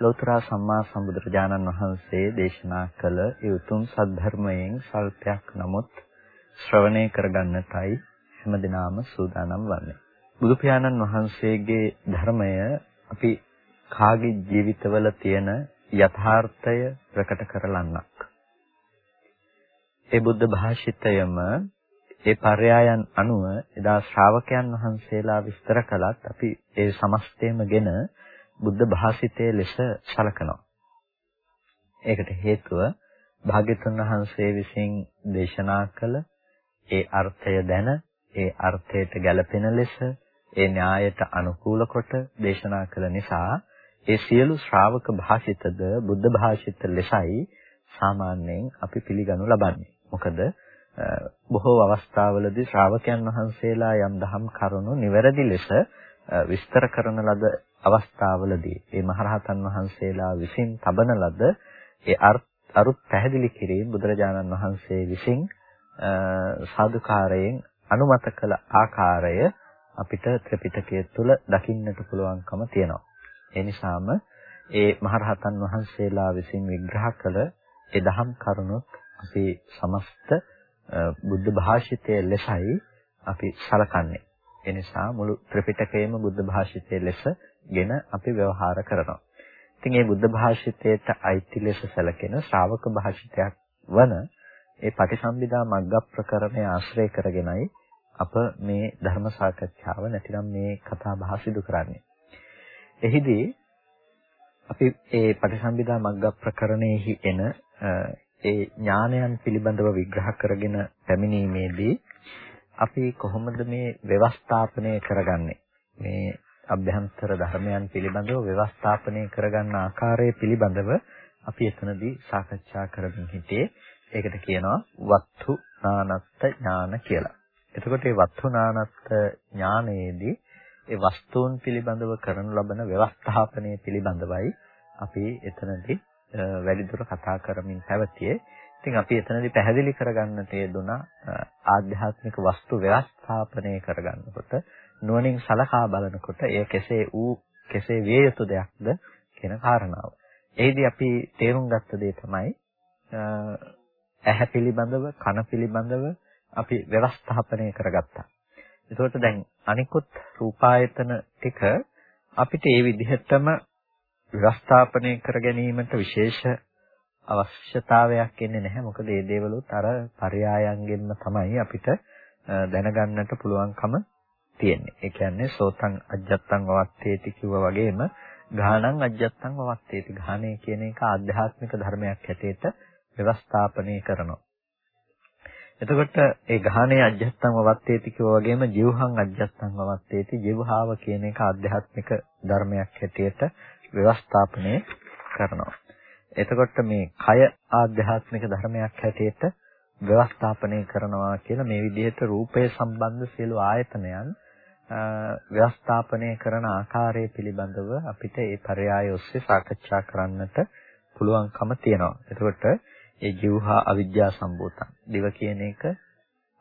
ලෝතර සම්මා සම්බුදුරජාණන් වහන්සේ දේශනා කළ ඒ උතුම් සද්ධර්මයෙන් සල්පයක් නමුත් ශ්‍රවණය කරගන්නටයි හැමදිනාම සූදානම් වන්නේ. බුදු පියාණන් වහන්සේගේ ධර්මය අපි කාගේ ජීවිතවල තියෙන යථාර්ථය ප්‍රකට කරලන්නක්. ඒ බුද්ධ භාෂිතයම ඒ පර්යායන් අනුව එදා ශ්‍රාවකයන් වහන්සේලා විස්තර කළත් අපි ඒ සමස්තයමගෙන බුද්ධ භාෂිතයේ ලෙස සලකනවා. ඒකට හේතුව භාග්‍යතුන් වහන්සේ විසින් දේශනා කළ ඒ අර්ථය දැන ඒ අර්ථයට ගැළපෙන ලෙස ඒ න්‍යායට අනුකූල කොට දේශනා කළ නිසා ඒ සියලු ශ්‍රාවක භාෂිතද බුද්ධ භාෂිත ලෙසයි සාමාන්‍යයෙන් අපි පිළිගනු ලබන්නේ. මොකද බොහෝ අවස්ථාවලදී ශ්‍රාවකයන් වහන්සේලා යම් දහම් කරුණු නිවැරදි ලෙස විස්තර කරන ලද අවස්ථාවලදී මේ මහරහතන් වහන්සේලා විසින් තබන ලද ඒ අරුත් පැහැදිලි කිරීම බුදුරජාණන් වහන්සේ විසින් සාදුකාරයෙන් අනුමත කළ ආකාරය අපිට ත්‍රිපිටකය තුල දකින්නට පුළුවන්කම තියෙනවා. ඒ නිසාම ඒ මහරහතන් වහන්සේලා විසින් විග්‍රහ කළ ඒ දහම් කරුණුත් අපි සමස්ත බුද්ධ භාෂිතයේ ලෙසයි අපි සලකන්නේ. ඒ නිසා මුළු ත්‍රිපිටකයම බුද්ධ භාෂිතයේ ලෙස ගෙන අපි ව්‍යවහාර කරනවා. ඉතින් මේ බුද්ධ භාෂිතයට අයිති ලෙස සැලකෙන ශ්‍රාවක භාෂිතයක් වන ඒ පටිසම්භිදා මග්ග ප්‍රකරණය ආශ්‍රය කරගෙනයි අප මේ ධර්ම සාකච්ඡාව නැතිනම් මේ කතා බහ සිදු කරන්නේ. එහිදී අපි ඒ පටිසම්භිදා මග්ග ප්‍රකරණයෙහි එන ඒ ඥානයන් පිළිබඳව විග්‍රහ කරගෙන පැමිණීමේදී අපි කොහොමද මේ ව්‍යවස්ථාපනය කරගන්නේ මේ අභ්‍යන්තර ධර්මයන් පිළිබඳව ව්‍යවස්ථාපනය කරගන්න ආකාරය පිළිබඳව අපි එතනදී සාකච්ඡා කරමින් හිටියේ. ඒකට කියනවා වත්තු නානත්ත ඥාන කියලා. එතකොට මේ වත්තු නානත්ත ඥානයේදී ඒ වස්තුන් පිළිබඳව කරනු ලබන ව්‍යවස්ථාපනය පිළිබඳවයි අපි එතනදී වැඩිදුර කතා කරමින් පැවතියේ. ඉතින් අපි එතනදී පැහැදිලි කරගන්නට යෙදුනා ආධ්‍යාත්මික වස්තු ව්‍යවස්ථාපනය කරගන්නකොට නුවණින් සලකා බලනකොට එය කෙසේ ඌ කෙසේ විය යුතු දෙයක්ද කියන කාරණාව. එහිදී අපි තේරුම් ගත්ත දේ තමයි ඇහැ පිළිබඳව කන පිළිබඳව අපි ව්‍යවස්ථාපනය කරගත්තා. ඒකට දැන් අනිකුත් රූපායතන ටික අපිට ඒ විදිහටම ව්‍යවස්ථාපනය කර ගැනීමට විශේෂ අවශ්‍යතාවයක් එන්නේ නැහැ. මොකද මේ දේවලුත් අර පරයායන්ගෙන්ම තමයි අපිට දැනගන්නට පුළුවන්කම තියෙන්නේ. ඒ කියන්නේ සෝතං අජ්ජත්තං වවත්තේති කිව්වා වගේම ගානං අජ්ජත්තං වවත්තේති. ගානේ කියන එක ආධ්‍යාත්මික ධර්මයක් හැටියට ව්‍යවස්ථාපනය කරනවා. එතකොට ඒ ගානේ අජ්ජත්තං වවත්තේති කිව්වා වගේම ජීවහං අජ්ජත්තං වවත්තේති. ජීවහාව කියන එක ආධ්‍යාත්මික ධර්මයක් හැටියට ව්‍යවස්ථාපනය කරනවා. එතකොට මේ කය ආධ්‍යාත්මික ධර්මයක් හැටියට ව්‍යවස්ථාපනය කරනවා කියලා මේ විදිහට රූපය සම්බන්ධ සියලු ආයතනයන් ව්‍යවස්ථාපනය කරන ආකාරය පිළිබඳව අපිට ඒ පරයය ඔස්සේ සාකච්ඡා කරන්නට පුළුවන්කම තියෙනවා. එතකොට ඒ ජීවහා අවිද්‍යා සම්භූතං. දිව කියන එක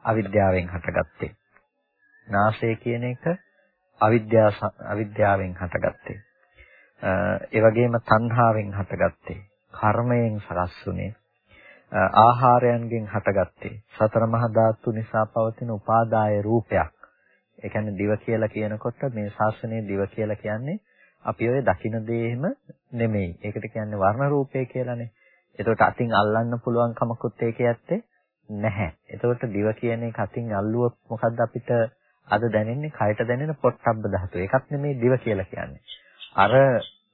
අවිද්‍යාවෙන් හටගත්තේ. නාසය කියන එක අවිද්‍යා අවිද්‍යාවෙන් හටගත්තේ. ඒ වගේම තණ්හාවෙන් හටගත්තේ. කර්මයෙන් සකස් වුනේ. ආහාරයන්ගෙන් හටගත්තේ. සතර මහා ධාතු නිසා පවතින උපාදාය රූපයක්. ඒ කියන්නේ දිව කියලා කියනකොට මේ ශාසනයේ දිව කියලා කියන්නේ අපි ඔය දකින දේම නෙමෙයි. ඒකට කියන්නේ වර්ණ රූපය කියලානේ. එතකොට අතින් අල්ලන්න පුළුවන් කමකුත් ඒකේ ඇත්තේ නැහැ. එතකොට දිව කියන එක අතින් අල්ලුවොත් මොකද්ද අපිට අද දැනෙන්නේ? කයට දැනෙන පොට්ටබ්බ ධාතුව. ඒකත් නෙමෙයි දිව කියලා කියන්නේ. අර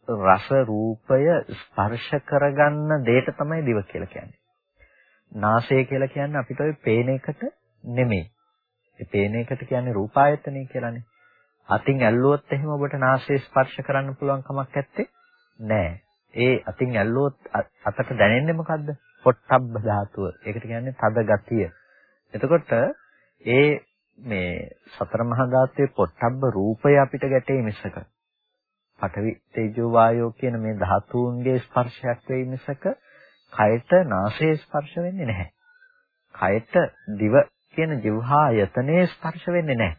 රස රූපය ස්පර්ශ කරගන්න දෙයට තමයි දිව කියලා කියන්නේ. නාසය කියලා කියන්නේ අපිට ওই පේන එකට නෙමෙයි. ඒ පේන එකට කියන්නේ රූපායතනය කියලානේ. අතින් ඇල්ලුවොත් එහෙම ඔබට නාසය ස්පර්ශ කරන්න පුළුවන් කමක් නැත්තේ නෑ. ඒ අතින් ඇල්ලුවොත් අතට දැනෙන්නේ මොකද්ද? පොට්ටබ්බ ධාතුව. ඒකට කියන්නේ තද ගතිය. එතකොට ඒ මේ සතර මහා ධාතුවේ පොට්ටබ්බ රූපය අපිට ගැටේ මිසක පඨවි තේජෝ වායෝ කියන මේ ධාතුන්ගේ ස්පර්ශයක් වෙයි මිසක කයට නාසයේ ස්පර්ශ වෙන්නේ නැහැ. කයට දිව කියන જીවහා යතනේ ස්පර්ශ වෙන්නේ නැහැ.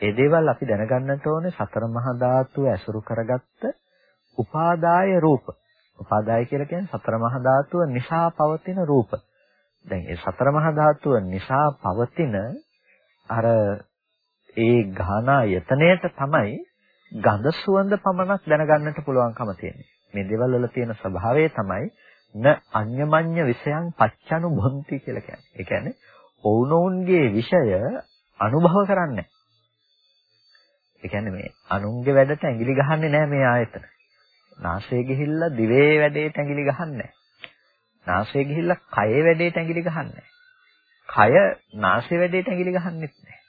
ඒ දේවල් අපි දැනගන්නට ඕනේ සතර මහා ධාතුව ඇසුරු කරගත්ත උපාදාය රූප. උපාදාය කියලා කියන්නේ සතර මහා ධාතුව නිසා පවතින රූප. දැන් ඒ සතර මහා ධාතුව නිසා පවතින අර ඒ ඝානා යතනයට තමයි ගඳ සුවඳ පමණක් දැනගන්නට පුළුවන්කම තියෙන්නේ. මේ දේවල් වල තියෙන ස්වභාවය තමයි න අඤ්ඤමඤ්ඤ විෂයන් පච්චනු භොන්ති කියලා කියන්නේ. ඒ කියන්නේ ඔවුනොවුන්ගේ විෂය අනුභව කරන්නේ ඒ කියන්නේ මේ අනුන්ගේ වැඩට ඇඟිලි ගහන්නේ නැහැ මේ ආයතන. නාසය ගිහිල්ලා දිවේ වැඩේට ඇඟිලි ගහන්නේ නාසය ගිහිල්ලා කයේ වැඩේට ඇඟිලි ගහන්නේ කය නාසය වැඩේට ඇඟිලි ගහන්නෙත් නැහැ.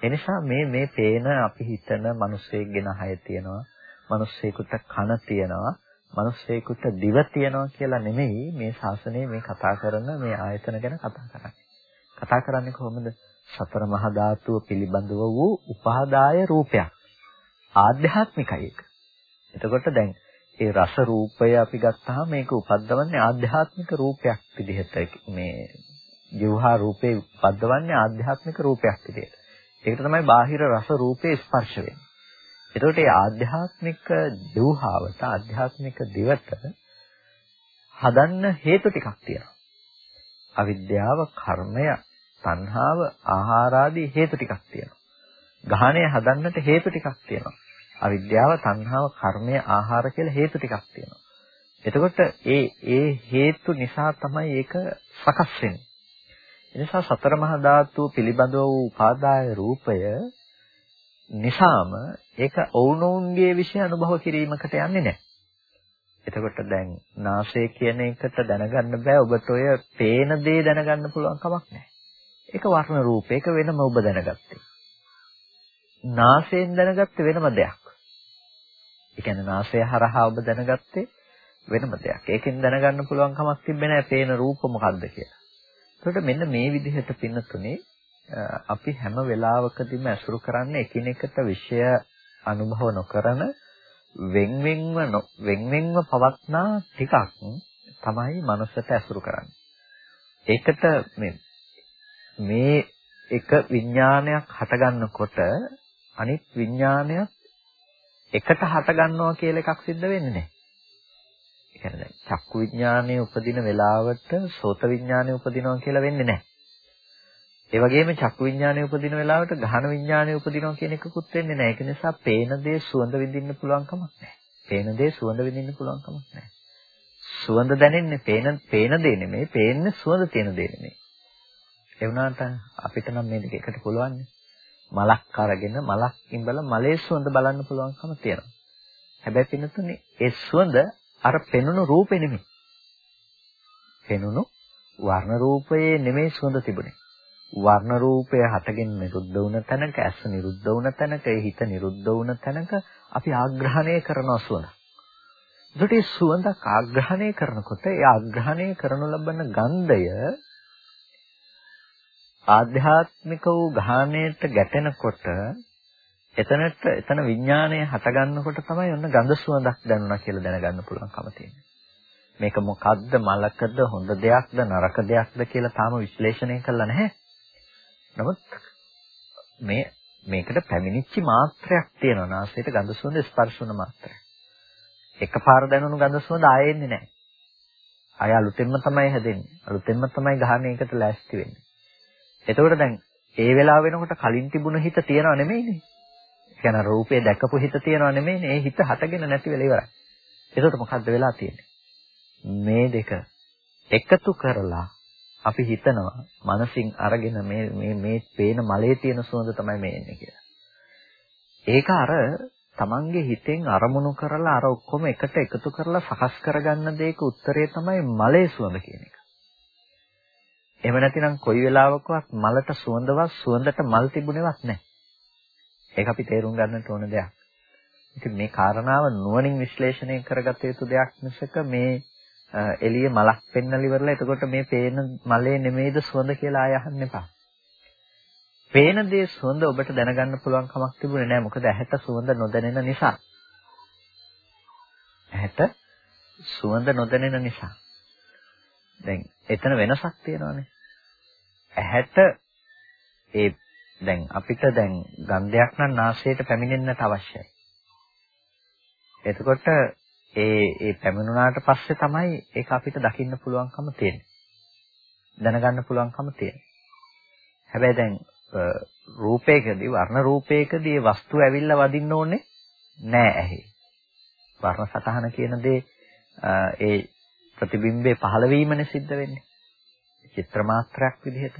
එනිසා මේ මේ පේන අපි හිතන මිනිස්සෙක්ගෙන හය තියෙනවා. මිනිස්සෙකුට කන තියෙනවා. මිනිස්සෙකුට දිව තියෙනවා කියලා නෙමෙයි මේ ශාසනය මේ කතා කරන මේ ආයතන ගැන කතා කරන්නේ. කතා කරන්නේ කොහොමද? සතර මහා ධාතුව පිළිබඳව වූ උපාදාය රූපයක්. ආධ්‍යාත්මිකයි ඒක. එතකොට දැන් ඒ රස රූපය අපි ගත්තාම මේක උපද්දවන්නේ ආධ්‍යාත්මික රූපයක් විදිහට මේ ජීවහා රූපේ උපද්දවන්නේ ආධ්‍යාත්මික රූපයක් විදිහට. ඒකට තමයි බාහිර රස රූපේ ස්පර්ශ වෙන්නේ. එතකොට මේ ආධ්‍යාත්මික ජීවහාවට ආධ්‍යාත්මික දිවට හදන්න හේතු ටිකක් තියෙනවා. අවිද්‍යාව, කර්මය, තණ්හාව, ආහාර ආදී හේතු ටිකක් තියෙනවා. ගහණය හදන්නට හේතු ටිකක් තියෙනවා. අවිද්‍යාව, තණ්හාව, කර්මය, ආහාර කියලා හේතු ටිකක් තියෙනවා. එතකොට ඒ ඒ හේතු නිසා තමයි ඒක සකස් වෙන්නේ. එනිසා සතර මහා ධාතු පිළිබඳව වූ උපාදාය රූපය නිසාම ඒක ඔවුනොවුන්ගේ විෂය අනුභව කිරීමකට යන්නේ නැහැ. එතකොට දැන් නාසය කියන එකට දැනගන්න බෑ ඔබට ඔය පේන දේ දැනගන්න පුළුවන් කමක් නැහැ. ඒක වර්ණ රූප ඒක වෙනම ඔබ දැනගත්තේ. නාසයෙන් දැනගත්තේ වෙනම දෙයක්. ඒ කියන්නේ නාසය හරහා ඔබ දැනගත්තේ වෙනම දෙයක්. ඒකෙන් දැනගන්න පුළුවන් කමක් තිබෙන්නේ නැහැ පේන රූප මොකද්ද කියලා. එතකොට මෙන්න මේ විදිහට පින්නතුනේ අපි හැම වෙලාවකදීම ඇසුරු කරන්නේ එකිනෙකට විෂය අනුභව නොකරන වෙන්වෙන්ව වෙන්වෙන්ව පවත්නා ටිකක් තමයි මනසට ඇසුරු කරන්නේ. ඒකට මේ මේ එක විඥානයක් හටගන්නකොට අනිත් විඥානයක් එකට හට ගන්නවා කියලා එකක් සිද්ධ වෙන්නේ නැහැ. ඒ කියන්නේ චක්කු විඥානයේ උපදින වෙලාවට සෝත විඥානයේ උපදිනවා කියලා වෙන්නේ නැහැ. ඒ වගේම චක්කු විඥානයේ උපදින වෙලාවට ගහන විඥානයේ උපදිනවා කියන එකකුත් වෙන්නේ නැහැ. ඒක නිසා පේන දේ සුවඳ විඳින්න පුළුවන් කමක් නැහැ. පේන දේ සුවඳ විඳින්න පුළුවන් කමක් නැහැ. සුවඳ දැනෙන්නේ පේන පේන දේ නෙමෙයි, පේන්නේ සුවඳ තියෙන දේ නෙමෙයි. ඒ වුණාට අපිට නම් මේ දෙක එකට පුළුවන් නේ. මලක් අරගෙන මලක් ඉඹලා මලේ සුවඳ බලන්න පුළුවන්කම තියෙනවා. හැබැයි පින්නතුනේ ඒ සුවඳ අර පෙනුණු රූපේ නෙමෙයි. පෙනුණු වර්ණ රූපයේ නෙමෙයි සුවඳ තිබුණේ. වර්ණ රූපය හටගෙන නිරුද්ධ වුණ තැනක ඇස නිරුද්ධ වුණ තැනක ඒ හිත නිරුද්ධ වුණ තැනක අපි ආග්‍රහණය කරන සුවඳ. ඒකට ඒ සුවඳක් ආග්‍රහණය කරනකොට ඒ ආග්‍රහණය කරනු ලබන ගන්ධය ආධ්‍යාත්මික වූ ගාහණයට ගැටෙනකොට එතනට එතන විඥාණය හටගන්නකොට තමයි ඔන්න ගඳ සුවඳක් දැනුණා කියලා දැනගන්න පුළුවන්කම තියෙන්නේ. මේක මොකද්ද මලකද හොඳ දෙයක්ද නරක දෙයක්ද කියලා තාම විශ්ලේෂණය කළා නැහැ. නමුත් මේ මේකට පැමිණිච්ච මාත්‍රයක් තියෙනවා නාසයට ගඳ සුවඳ ස්පර්ශ වුණ මාත්‍රය. එකපාර දැනුණු ගඳ සුවඳ ආයෙන්නේ නැහැ. ආය අලුතෙන්ම තමයි හැදෙන්නේ. අලුතෙන්ම තමයි ගහණයකට ලෑස්ති වෙන්නේ. එතකොට දැන් ඒ වෙලාව වෙනකොට කලින් තිබුණ හිත තියනව නෙමෙයිනේ. ඒ කියන්නේ රූපේ දැකපු හිත තියනව නෙමෙයිනේ. ඒ හිත හටගෙන නැති වෙලා ඉවරයි. එතකොට මොකද්ද වෙලා තියෙන්නේ? මේ දෙක එකතු කරලා අපි හිතනවා මනසින් අරගෙන මේ මේ මේ පේන මලේ තියෙන සුවඳ තමයි මේ එන්නේ කියලා. ඒක අර තමන්ගේ හිතෙන් අරමුණු කරලා අර ඔක්කොම එකට එකතු කරලා සකස් කරගන්න දෙයක උත්තරේ තමයි මලේ සුවඳ කියන එක. එහෙම නැතිනම් කොයි වෙලාවකවත් මලට සුවඳවත් සුවඳට මල් තිබුණේවත් නැහැ. ඒක අපි තේරුම් ගන්නට ඕන දෙයක්. ඉතින් මේ කාරණාව නුවණින් විශ්ලේෂණය කරගත යුතු දෙයක් මිසක මේ එළිය මලක් පෙන්නලා ඉවරලා එතකොට මේ පේන මලේ නෙමෙයිද සුවඳ කියලා ආය අහන්න එපා. පේන දේ සුවඳ ඔබට දැනගන්න පුළුවන් කමක් තිබුණේ නැහැ. මොකද ඇහැට සුවඳ නොදැනෙන නිසා. ඇහැට සුවඳ නොදැනෙන නිසා. දැන් එතන වෙනසක් තියෙනවානේ. ඇහැට ඒ දැන් අපිට දැන් ගන්ධයක් නම් නාසයට පැමිණෙන්නට අවශ්‍යයි. එතකොට ඒ ඒ පැමිණුණාට පස්සේ තමයි ඒක අපිට දකින්න පුළුවන්කම තියෙන්නේ. දැනගන්න පුළුවන්කම තියෙන්නේ. හැබැයි දැන් රූපයකදී වර්ණ රූපයකදී වස්තු ඇවිල්ලා වදින්න ඕනේ නෑ ඇහි. වර්ණ සතහන කියන දේ ඒ ප්‍රතිබිම්බේ පහළ වීමනේ සිද්ධ වෙන්නේ. චිත්‍ර මාත්‍රයක් විදිහට.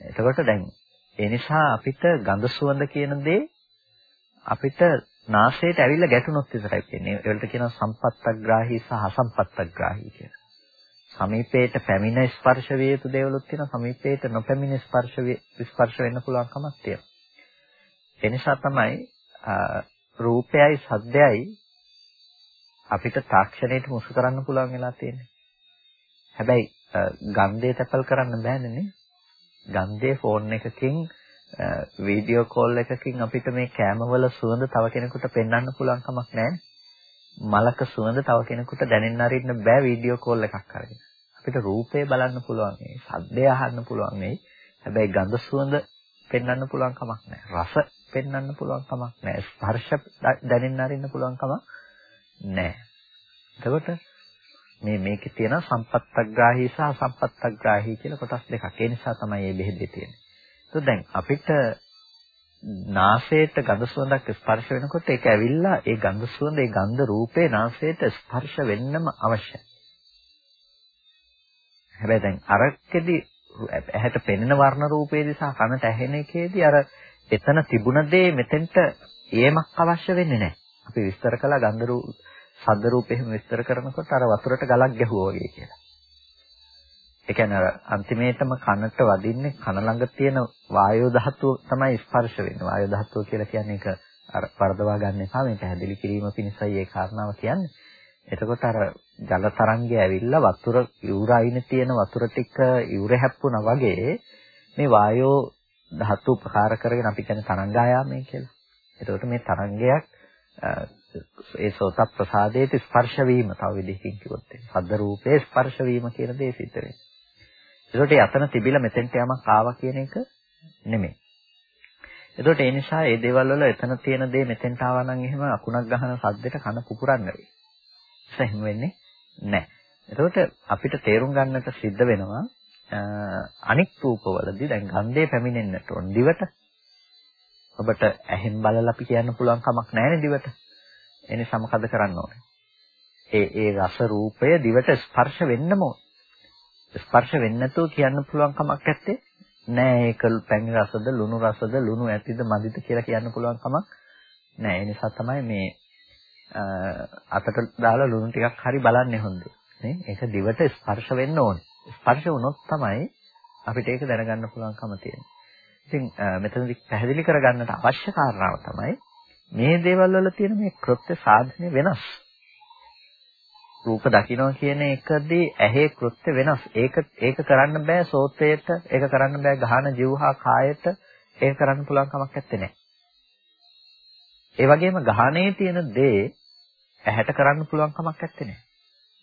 එතකොට දැන් ඒ නිසා අපිට ගඳ සුවඳ කියන දේ අපිට නාසයට ඇවිල්ලා ගැටුනොත් විතරයි කියන්නේ. ඒවලට කියනවා සම්පත්තග්‍රාහී සහ අසම්පත්තග්‍රාහී කියලා. සමීපයට පැමිණ ස්පර්ශ විය යුතු දේවලුත් තියෙනවා. සමීපයට නොපැමිණ ස්පර්ශ ස්පර්ශ වෙන්න පුළුවන් කමක් තියෙනවා. ඒ නිසා තමයි රූපයයි සද්දයයි අපිට තාක්ෂණයට මුසු කරන්න පුළුවන් වෙලා තියෙන්නේ. හැබැයි ගන්ධය තැපල් කරන්න බෑනේ නේ. ගන්ධයේ ෆෝන් එකකින් වීඩියෝ කෝල් එකකින් අපිට මේ කැමවල සුවඳ තව කෙනෙකුට පෙන්වන්න පුළුවන් කමක් නැහැ. මලක සුවඳ තව කෙනෙකුට දැනෙන්න අරින්න බෑ වීඩියෝ කෝල් එකක් අරගෙන. අපිට රූපේ බලන්න පුළුවන් මේ, ශබ්දය අහන්න පුළුවන් මේ. හැබැයි ගඳ සුවඳ පෙන්වන්න පුළුවන් කමක් නැහැ. රස පෙන්වන්න පුළුවන් කමක් නැහැ. ස්පර්ශ දැනෙන්න අරින්න පුළුවන් කමක් නැහැ. එතකොට මේ මේකේ තියෙන සම්පත්තග්‍රාහී සහ සම්පත්තග්‍රාහී කියලා කොටස් දෙකක්. ඒ නිසා තමයි මේ බෙහෙදේ තියෙන්නේ. તો දැන් අපිට නාසයට ගඳ සුවඳක් ස්පර්ශ වෙනකොට ඒක ඇවිල්ලා ඒ ගඳ සුවඳ ඒ ගන්ධ රූපේ නාසයට ස්පර්ශ වෙන්නම අවශ්‍යයි. හැබැයි දැන් අරකෙදි ඇහැට පෙනෙන වර්ණ රූපේදී සහ කනට ඇහෙන එකේදී අර එතන තිබුණ දේ මෙතෙන්ට ඒමක් අවශ්‍ය වෙන්නේ නැහැ. අපි විස්තර කළා ගන්ධ රූප සද්ද රූප එහෙම විස්තර කරනකොට අර වතුරට ගලක් ගැහුවා වගේ කියලා. ඒ කියන්නේ අර අන්තිමේටම කනට වදින්නේ කන ළඟ තියෙන වායෝ ධාතුව තමයි ස්පර්ශ වෙන්නේ. වායෝ ධාතුව කියලා කියන්නේ ඒක අර වර්ධවා ගන්න එපා මේ පැහැදිලි කිරීම පිණිසයි ඒ කාරණාව කියන්නේ. එතකොට අර ජල තරංගය ඇවිල්ලා වතුර යුරයිනේ තියෙන වතුර ටික යුරේ හැප්පුණා වගේ මේ වායෝ ධාතු උපකාර කරගෙන අපි කියන්නේ තරංගායාමය කියලා. එතකොට මේ තරංගයක් ඒ සෝත ප්‍රසාදයේ ස්පර්ශ වීම තව විදිහකින් කිව්වොත් සද්ද රූපයේ ස්පර්ශ වීම කියන දේ සිද්ධ වෙනවා. ඒකට යතන තිබිලා මෙතෙන්ට යමක් ආවා කියන එක නෙමෙයි. ඒකට ඒ නිසා මේ දේවල් වල එතන තියෙන දේ මෙතෙන්ට ආවා නම් එහෙම අකුණක් ගහන සද්දෙට කන පුපුරන්න වෙයි. එහෙම වෙන්නේ නැහැ. ඒකට අපිට තේරුම් ගන්නට සිද්ධ වෙනවා අනික් රූපවලදී දැන් ගන්ධය පැමිණෙන්නට ඕන දිවට. ඔබට ඇහෙන් බලලා අපි කියන්න පුළුවන් කමක් නැහැ දිවට. ඒ නිසා මොකද කරන්න ඕනේ? ඒ ඒ රස රූපය දිවට ස්පර්ශ වෙන්නම ඕනේ. ස්පර්ශ වෙන්නේ නැතුව කියන්න පුළුවන් කමක් නැත්තේ? නෑ ඒක පැණි රසද ලුණු රසද ලුණු ඇතිද මදිද කියලා කියන්න පුළුවන් කමක් නෑ. ඒ නිසා තමයි මේ අතට දාලා ලුණු ටිකක් හරි බලන්නේ හොඳේ. නේ? ඒක දිවට ස්පර්ශ වෙන්න ඕනේ. ස්පර්ශ වුණොත් තමයි අපිට ඒක දැනගන්න පුළුවන්කම තියෙන්නේ. ඉතින් මෙතනදි පැහැදිලි කරගන්නට අවශ්‍ය කාරණාව තමයි මේ දේවල් වල තියෙන මේ කෘත්‍ය සාධනය වෙනස් රූප දකින්න කියන එකදී ඇහි කෘත්‍ය වෙනස්. ඒක ඒක කරන්න බෑ සෝතේට, ඒක කරන්න බෑ ගහන જીවහා කායට, ඒක කරන්න පුළුවන් කමක් නැත්තේ. ඒ වගේම ගහනේ තියෙන දේ ඇහැට කරන්න පුළුවන් කමක් නැත්තේ.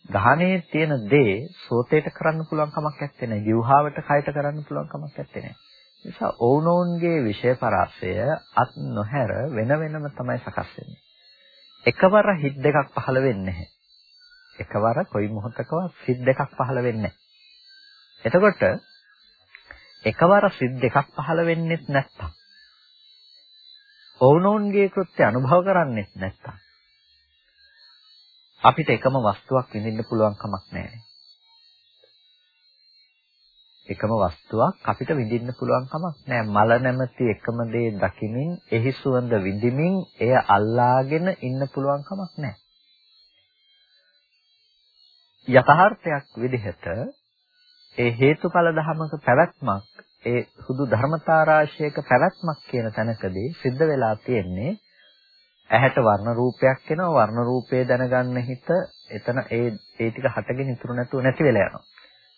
ගහනේ තියෙන දේ සෝතේට කරන්න පුළුවන් කමක් නැත්තේ. જીවහාවට කයට කරන්න පුළුවන් කමක් නැත්තේ. නිසා ඕනෝන්ගේ විෂය පරාසය අත් නොහැර වෙන වෙනම තමයි සකස් වෙන්නේ. එකවර හිත් දෙකක් පහළ වෙන්නේ නැහැ. එකවර කොයි මොහොතකවත් සිත් දෙකක් පහළ වෙන්නේ එතකොට එකවර සිත් දෙකක් පහළ වෙන්නේ නැත්තම් ඔවුනෝන්ගේ කෘත්‍ය අනුභව කරන්නේ නැත්තම් අපිට එකම වස්තුවක් විඳින්න පුළුවන් කමක් නැහැ. එකම වස්තුවක් අපිට විඳින්න පුළුවන් කමක් නැහැ. මල නැමැති එකම දේ දකිමින් එහි සුවඳ විඳිමින් එය අල්ලාගෙන ඉන්න පුළුවන් කමක් නැහැ. යථාර්ථයක් විදිහට ඒ හේතුඵල ධමක පැවැත්මක් ඒ සුදු ධර්මතා රාශියක පැවැත්මක් කියන තැනකදී සිද්ධ වෙලා තියෙන්නේ ඇහැට වර්ණ රූපයක් එනවා වර්ණ රූපේ දැනගන්න හිත එතන ඒ ඒ ටික හටගෙන ඉතුරු නැතුව නැති වෙලා යනවා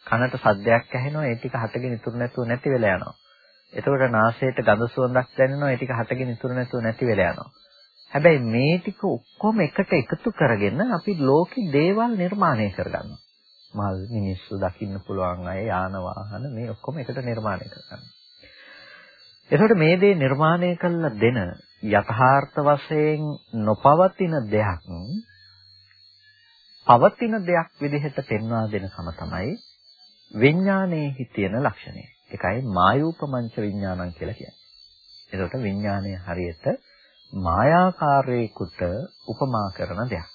කනට සද්දයක් ඇහෙනවා ඒ ටික හටගෙන ඉතුරු නැතුව නැති වෙලා යනවා. එතකොට නාසයට ගඳ සුවඳක් දැනෙනවා ඒ ටික හටගෙන ඉතුරු නැතුව නැති වෙලා යනවා. හැබැයි මේ ටික ඔක්කොම එකට එකතු කරගෙන අපි ලෝකේ දේවල් නිර්මාණය කරගන්නවා. මල් මිනිස්සු දකින්න පුළුවන් අය යාන වාහන මේ ඔක්කොම එකට නිර්මාණය කරගන්නවා. එතකොට මේ දේ නිර්මාණය කළ දෙන යථාර්ථ වශයෙන් නොපවතින දෙයක් පවතින දෙයක් විදිහට පෙන්වා දෙනකම තමයි විඥානයේ තියෙන ලක්ෂණය. ඒකයි මායූපමංච විඥානං කියලා කියන්නේ. එතකොට විඥානය හරියට මායාකාරයකට උපමා කරන දෙයක්.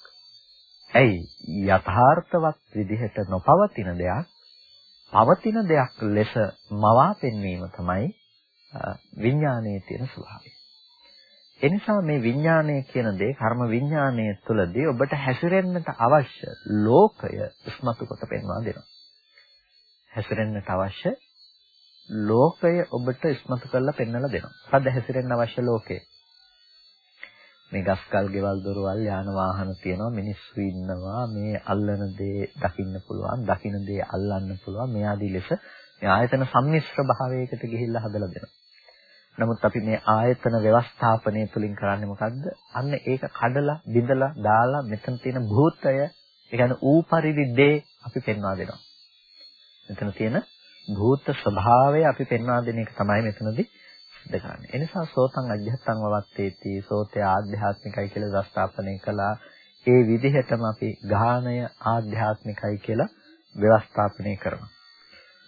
ඇයි යථාර්ථවත් විදිහට නොපවතින දෙයක් පවතින දෙයක් ලෙස මවා පෙන්වීම තමයි විඥානයේ තියෙන ස්වභාවය. එනිසා මේ විඥානය කියන දේ කර්ම විඥානය තුළදී ඔබට හැසිරෙන්නට අවශ්‍ය ලෝකය ඉස්මතු කොට පෙන්වා දෙනවා. හැසිරෙන්නට අවශ්‍ය ලෝකය ඔබට ඉස්මතු කරලා පෙන්වලා දෙනවා. සද්ද හැසිරෙන්න අවශ්‍ය ලෝකය. මේ ගස්කල් ගෙවල් දොරවල් යාන වාහන තියෙනවා මිනිස්සු ඉන්නවා මේ අල්ලන දේ දකින්න පුළුවන් දකින්න දේ අල්ලන්න පුළුවන් මේ ආදී ලෙස මේ ආයතන සම්මිශ්‍ර භාවයකට ගිහිල්ලා හදලා දෙනවා. නමුත් අපි මේ ආයතන ව්‍යවස්ථාපනය තුලින් කරන්නේ මොකද්ද? අන්න ඒක කඩලා, බිඳලා, දාලා මෙතන තියෙන භූතය, ඒ කියන්නේ ඌ පරිදි දේ අපි පෙන්වා දෙනවා. මෙතන තියෙන භූත ස්වභාවය අපි පෙන්වා දෙන එක තමයි මෙතනදී සිද්ධ කරන්නේ. ඒ නිසා සෝතං අධ්‍යත්තං වවත්තේති, සෝතය ආධ්‍යාත්මිකයි කියලා ව්‍යවස්ථාපනය කළා. ඒ විදිහටම අපි ගාහණය ආධ්‍යාත්මිකයි කියලා ව්‍යවස්ථාපනය කරනවා.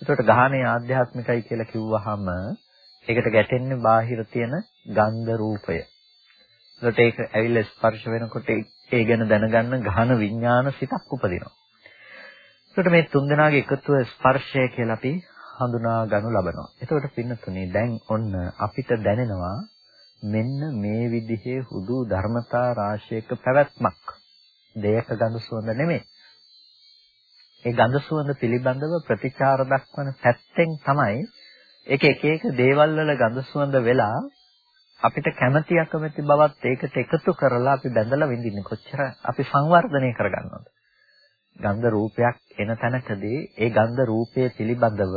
එතකොට ගාහණය ආධ්‍යාත්මිකයි කියලා කිව්වහම ඒකට ගැටෙන්නේ බාහිර තියෙන ගන්ධ රූපය. ඒකට ඒක ඇවිල්ලා ස්පර්ශ වෙනකොට ඒ ගැන දැනගන්න ගහන විඥාන සිතක් උපදිනවා. ඒකට මේ තුන්දෙනාගේ එකතුව ස්පර්ශය කියලා අපි හඳුනා ගනු ලබනවා. එතකොට පින්නතුනේ දැන් ඔන්න අපිට දැනෙනවා මෙන්න මේ විදිහේ හුදු ධර්මතා රාශියක පැවැත්මක්. දෙයක ගඳ සුවඳ නෙමෙයි. ඒ ගඳ සුවඳ පිළිබඳව ප්‍රතිචාර දක්වන පැත්තෙන් තමයි ඒක එක එක දේවල් වල ගඳ සුවඳ වෙලා අපිට කැමැති අකමැති බවත් ඒකට එකතු කරලා අපි බැඳලා විඳින්නේ කොච්චර අපි සංවර්ධනය කරගන්නවද ගන්ධ රූපයක් එන තැනකදී ඒ ගන්ධ රූපයේ පිළිබඳව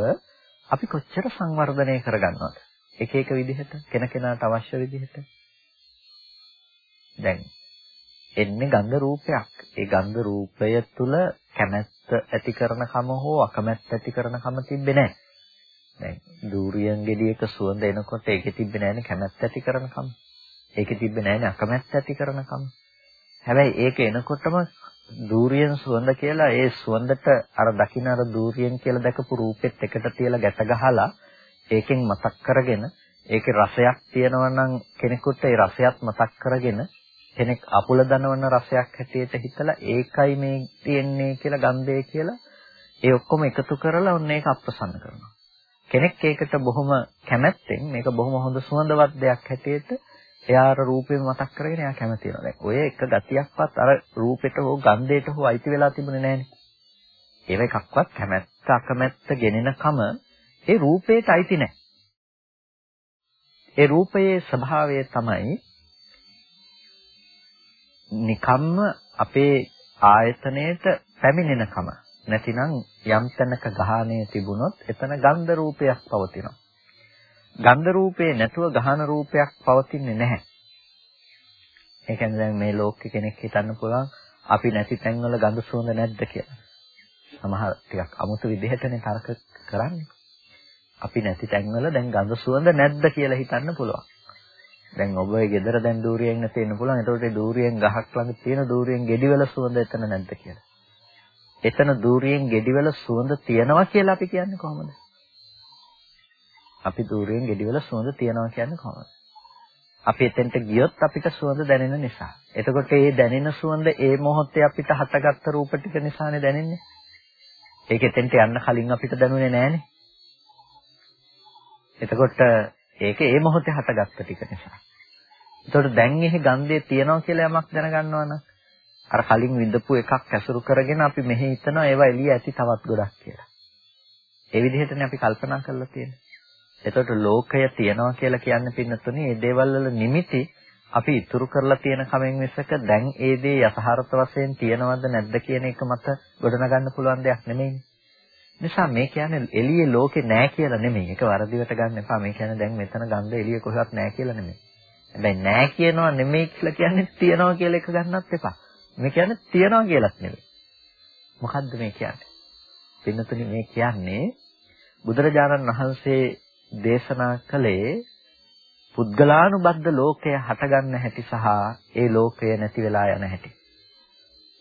අපි කොච්චර සංවර්ධනය කරගන්නවද එක එක විදිහට කෙනකෙනාට අවශ්‍ය විදිහට දැන් එන්නේ ගන්ධ රූපයක් ඒ ගන්ධ රූපය තුල කැමැත්ත ඇති කරන කම හෝ අකමැත්ත ඇති කරන කම තිබෙන්නේ නැහැ දැන් දූරියන් ගෙඩියක සුවඳ එනකොට ඒකේ තිබ්බේ නැහැනේ කැමැත්ත ඇති කරනකම. ඒකේ තිබ්බේ නැහැනේ අකමැත්ත ඇති කරනකම. හැබැයි ඒක එනකොටම දූරියන් සුවඳ කියලා ඒ සුවඳට අර දකින්න අර දූරියන් කියලා දැකපු රූපෙත් එකට තියලා ගැට ගහලා ඒකෙන් මතක් කරගෙන ඒකේ රසයක් තියෙනවා නම් කෙනෙකුට ඒ රසයත් මතක් කරගෙන කෙනෙක් අපුල දනවන රසයක් හැටියට හිතලා ඒකයි මේ තියෙන්නේ කියලා ගන්ධය කියලා ඒ ඔක්කොම එකතු කරලා ඔන්න ඒක අප්‍රසන්න කරනවා. කෙනෙක් ඒකට බොහොම කැමැත්තෙන් මේක බොහොම හොඳ සුවඳවත් දෙයක් හැටියට එයාර රූපේ මතක් කරගෙන එයා කැමති වෙනවා. දැන් ඔය එක ගතියක්වත් අර රූපෙට හෝ ගන්ධයට හෝ අයිති වෙලා තිබුණේ නැහනේ. ඒව එකක්වත් කැමැත්ත අකමැත්ත ගෙනෙනකම ඒ රූපේට අයිති නැහැ. ඒ රූපයේ ස්වභාවය තමයි නිකම්ම අපේ ආයතනයේට පැමිණෙනකම නැතිනම් යම් තැනක ගහණය තිබුණොත් එතන ගන්ධ රූපයක් පවතිනවා. ගන්ධ රූපේ නැතුව ගහන රූපයක් පවතින්නේ නැහැ. ඒ කියන්නේ දැන් මේ ලෝකෙ කෙනෙක් හිතන්න පුළුවන් අපි නැති තැන්වල ගඳ සුවඳ නැද්ද කියලා. සමහර ටිකක් අමුතු විදිහටනේ තර්ක කරන්නේ. අපි නැති තැන්වල දැන් ගඳ සුවඳ නැද්ද කියලා හිතන්න පුළුවන්. දැන් ඔබේ ගෙදර දැන් දූරියෙන් නැතෙන්න පුළුවන්. එතකොට ඒ දූරියෙන් ගහක් ළඟ තියෙන දූරියෙන් ගෙඩිවල සුවඳ එතන නැද්ද කියලා. එතන දූරියෙන් ගෙඩිවල සුවඳ තියනවා කියලා අපි කියන්නේ කොහොමද? අපි දූරියෙන් ගෙඩිවල සුවඳ තියනවා කියන්නේ කොහොමද? අපි එතෙන්ට ගියොත් අපිට සුවඳ දැනෙන නිසා. එතකොට ඒ දැනෙන සුවඳ ඒ මොහොතේ අපිට හටගත්ත රූප ටික නිසානේ දැනෙන්නේ. ඒක එතෙන්ට යන්න කලින් අපිට දැනුනේ නෑනේ. එතකොට ඒක ඒ මොහොතේ හටගත්ත ටික නිසා. එතකොට දැන් එහි ගන්ධය තියනවා කියලා යමක් දැනගන්නවා නම් අර කලින් විඳපු එකක් ඇසුරු කරගෙන අපි මෙහි හිතනවා ඒවා එළිය ඇති තවත් ගොඩක් කියලා. ඒ විදිහටනේ අපි කල්පනා කරලා තියෙන්නේ. එතකොට ලෝකය තියනවා කියලා කියන්නේ පින්නතුනේ මේ දේවල් වල නිමිති අපි ඉතුරු කරලා තියෙන කමෙන් මිසක දැන් ඒ දේ යථාර්ථ වශයෙන් තියනවද නැද්ද කියන එක මත ගොඩනගන්න පුළුවන් දෙයක් නෙමෙයිනේ. නිසා මේ කියන්නේ එළියේ ලෝකේ නෑ කියලා නෙමෙයි. ඒක වරදිවට ගන්න එපා. මේ කියන්නේ දැන් මෙතන ගන්ධ එළිය කොහෙවත් නෑ කියලා නෙමෙයි. හැබැයි නෑ කියනවා නෙමෙයි කියලා කියන්නේ තියනවා කියලා එක ගන්නත් එපා. මේ කියන්නේ තියනවා කියලාත් නෙමෙයි. මොකද්ද මේ කියන්නේ? පින්නතුනි මේ කියන්නේ බුදුරජාණන් වහන්සේ දේශනා කළේ පුද්ගලානුබද්ධ ලෝකය හටගන්න හැටි සහ ඒ ලෝකය නැති වෙලා යන හැටි.